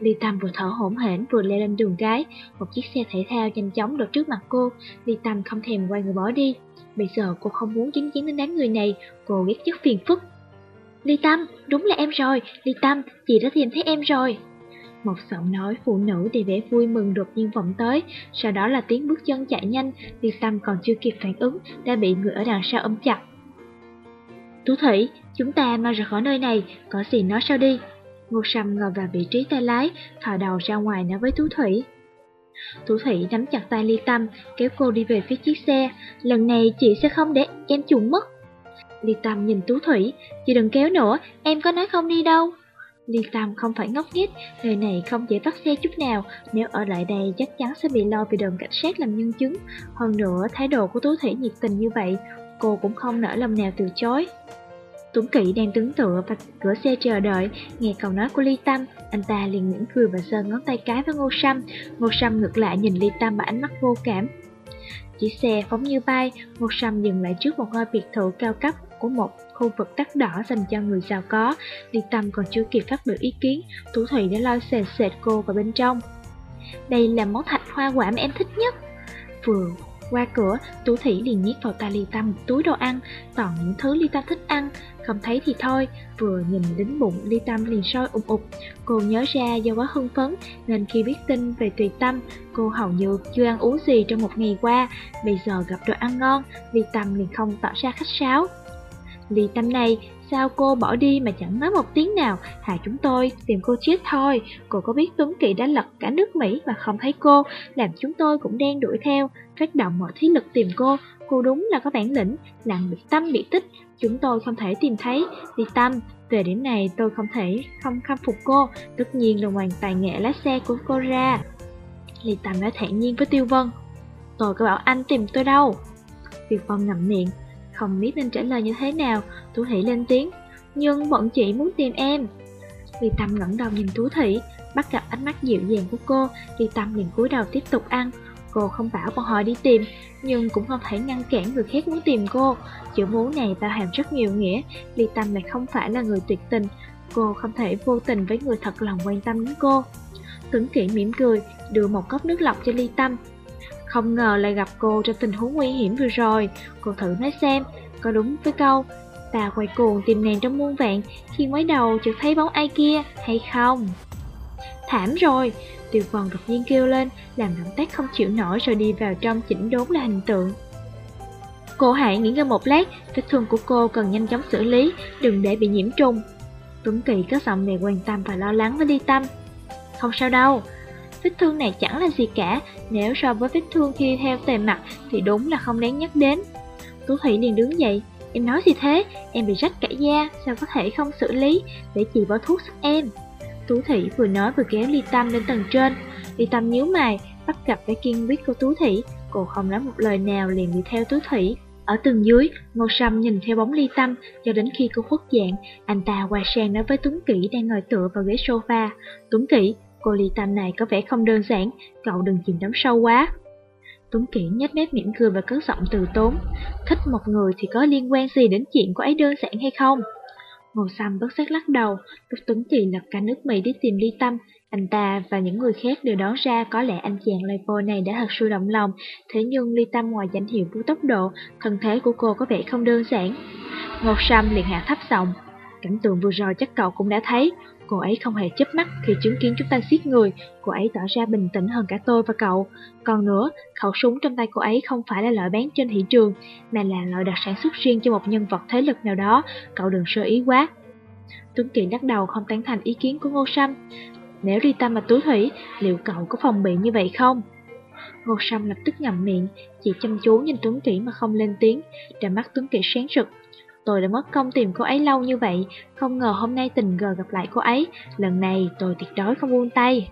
Ly Tâm vừa thở hổn hển vừa leo lên đường cái, một chiếc xe thể thao nhanh chóng đột trước mặt cô, Ly Tâm không thèm quay người bỏ đi. Bây giờ cô không muốn chứng kiến đến đám người này, cô ghét chất phiền phức. Ly Tâm, đúng là em rồi, Ly Tâm, chị đã tìm thấy em rồi. Một giọng nói phụ nữ đầy vẻ vui mừng đột nhiên vọng tới, sau đó là tiếng bước chân chạy nhanh, Ly Tâm còn chưa kịp phản ứng, đã bị người ở đằng sau ôm chặt. Tú Thủy, chúng ta mau rời khỏi nơi này, có gì nói sao đi. Ngô Sâm ngồi vào vị trí tay lái, thò đầu ra ngoài nói với Tú Thủy. Tú Thủy nắm chặt tay Ly Tâm, kéo cô đi về phía chiếc xe, lần này chị sẽ không để em trùng mất. Ly Tâm nhìn Tú Thủy, chị đừng kéo nữa, em có nói không đi đâu. Ly Tâm không phải ngốc nghếch, nơi này không dễ bắt xe chút nào, nếu ở lại đây chắc chắn sẽ bị lo vì đồn cảnh sát làm nhân chứng. Hơn nữa, thái độ của Tú Thủy nhiệt tình như vậy, cô cũng không nỡ lòng nào từ chối. Tuấn Kỵ đang đứng tựa và cửa xe chờ đợi, nghe câu nói của Ly Tâm, anh ta liền mỉm cười và giơ ngón tay cái với Ngô Sâm. Ngô Sâm ngược lại nhìn Ly Tâm bằng ánh mắt vô cảm. Chiếc xe phóng như bay, một sầm dừng lại trước một ngôi biệt thự cao cấp của một khu vực đắt đỏ dành cho người giàu có. đi Tâm còn chưa kịp phát biểu ý kiến, thủ Thủy đã lôi sệt sệt cô vào bên trong. Đây là món thạch hoa quả mà em thích nhất. Vừa qua cửa, Tú Thủy liền nhét vào tay Ly Tâm một túi đồ ăn, toàn những thứ Ly Tâm thích ăn, không thấy thì thôi, vừa nhìn đến bụng Ly Tâm liền sôi ủng ục. Cô nhớ ra do quá hưng phấn, nên khi biết tin về Tùy Tâm, cô hầu như chưa ăn uống gì trong một ngày qua. Bây giờ gặp đồ ăn ngon, Ly Tâm liền không tỏ ra khách sáo. Ly Tâm này, sao cô bỏ đi mà chẳng nói một tiếng nào, hại chúng tôi tìm cô chết thôi. Cô có biết Tuấn Kỳ đã lật cả nước Mỹ mà không thấy cô, làm chúng tôi cũng đang đuổi theo, phát động mọi thế lực tìm cô. Cô đúng là có bản lĩnh, làm bị tâm bị tích, chúng tôi không thể tìm thấy. Ly Tâm, về điểm này tôi không thể không khâm phục cô, tất nhiên là hoàn tài nghệ lái xe của cô ra. Ly Tâm đã thản nhiên với Tiêu Vân. Tôi có bảo anh tìm tôi đâu. Tiêu Vân ngậm miệng, không biết nên trả lời như thế nào, Tú Thị lên tiếng, nhưng bọn chị muốn tìm em. Ly Tâm ngẩng đầu nhìn Tú Thị, bắt gặp ánh mắt dịu dàng của cô, Ly Tâm liền cúi đầu tiếp tục ăn. Cô không bảo bọn họ đi tìm, nhưng cũng không thể ngăn cản người khác muốn tìm cô. Chữ vú này bao hàm rất nhiều nghĩa, Ly Tâm lại không phải là người tuyệt tình. Cô không thể vô tình với người thật lòng quan tâm đến cô. Tuấn Kỷ mỉm cười, đưa một cốc nước lọc cho Ly Tâm. Không ngờ lại gặp cô trong tình huống nguy hiểm vừa rồi, cô thử nói xem, có đúng với câu Ta quay cuồng tìm nàng trong muôn vạn Khi mới đầu chợt thấy bóng ai kia hay không? Thảm rồi Tiêu vần đột nhiên kêu lên Làm động tác không chịu nổi rồi đi vào trong chỉnh đốn là hình tượng. Cô hãy nghỉ ngơi một lát Vết thương của cô cần nhanh chóng xử lý Đừng để bị nhiễm trùng. Tuấn Kỳ có giọng này quan tâm và lo lắng với Ly Tâm. Không sao đâu Vết thương này chẳng là gì cả Nếu so với vết thương khi theo tề mặt Thì đúng là không đáng nhắc đến Tú Thủy liền đứng dậy Em nói gì thế, em bị rách cả da, sao có thể không xử lý, để chị bỏ thuốc giúp em. Tú Thủy vừa nói vừa kéo Ly Tâm lên tầng trên. Ly Tâm nhíu mày, bắt gặp vẻ kiên quyết của Tú Thủy, cô không nói một lời nào liền đi theo Tú Thủy. Ở tầng dưới, Ngô Sâm nhìn theo bóng Ly Tâm, cho đến khi cô khuất dạng, anh ta quay sang nói với Tuấn Kỷ đang ngồi tựa vào ghế sofa. Tuấn Kỷ, cô Ly Tâm này có vẻ không đơn giản, cậu đừng chìm đắm sâu quá. Tuấn Kỷ nhếch mép mỉm cười và cất giọng từ tốn. Thích một người thì có liên quan gì đến chuyện của ấy đơn giản hay không? Ngô Sâm bất giác lắc đầu, lúc Tuấn Kỳ lập cả nước Mỹ đi tìm ly tâm, anh ta và những người khác đều đoán ra có lẽ anh chàng Leipo này đã thật sự động lòng, thế nhưng ly tâm ngoài danh hiệu của tốc độ, thân thế của cô có vẻ không đơn giản. Ngô Sâm liền hạ thấp giọng, cảnh tượng vừa rồi chắc cậu cũng đã thấy, Cô ấy không hề chớp mắt khi chứng kiến chúng ta giết người, cô ấy tỏ ra bình tĩnh hơn cả tôi và cậu. Còn nữa, khẩu súng trong tay cô ấy không phải là loại bán trên thị trường, mà là loại đặc sản xuất riêng cho một nhân vật thế lực nào đó, cậu đừng sơ ý quá. Tuấn Kỳ lắc đầu không tán thành ý kiến của Ngô Sâm. Nếu đi tâm mà túi Thủy, liệu cậu có phòng bị như vậy không? Ngô Sâm lập tức ngậm miệng, chỉ chăm chú nhìn Tuấn Kỳ mà không lên tiếng, đôi mắt Tuấn Kỳ sáng rực, Tôi đã mất công tìm cô ấy lâu như vậy, không ngờ hôm nay tình cờ gặp lại cô ấy, lần này tôi tuyệt đối không buông tay.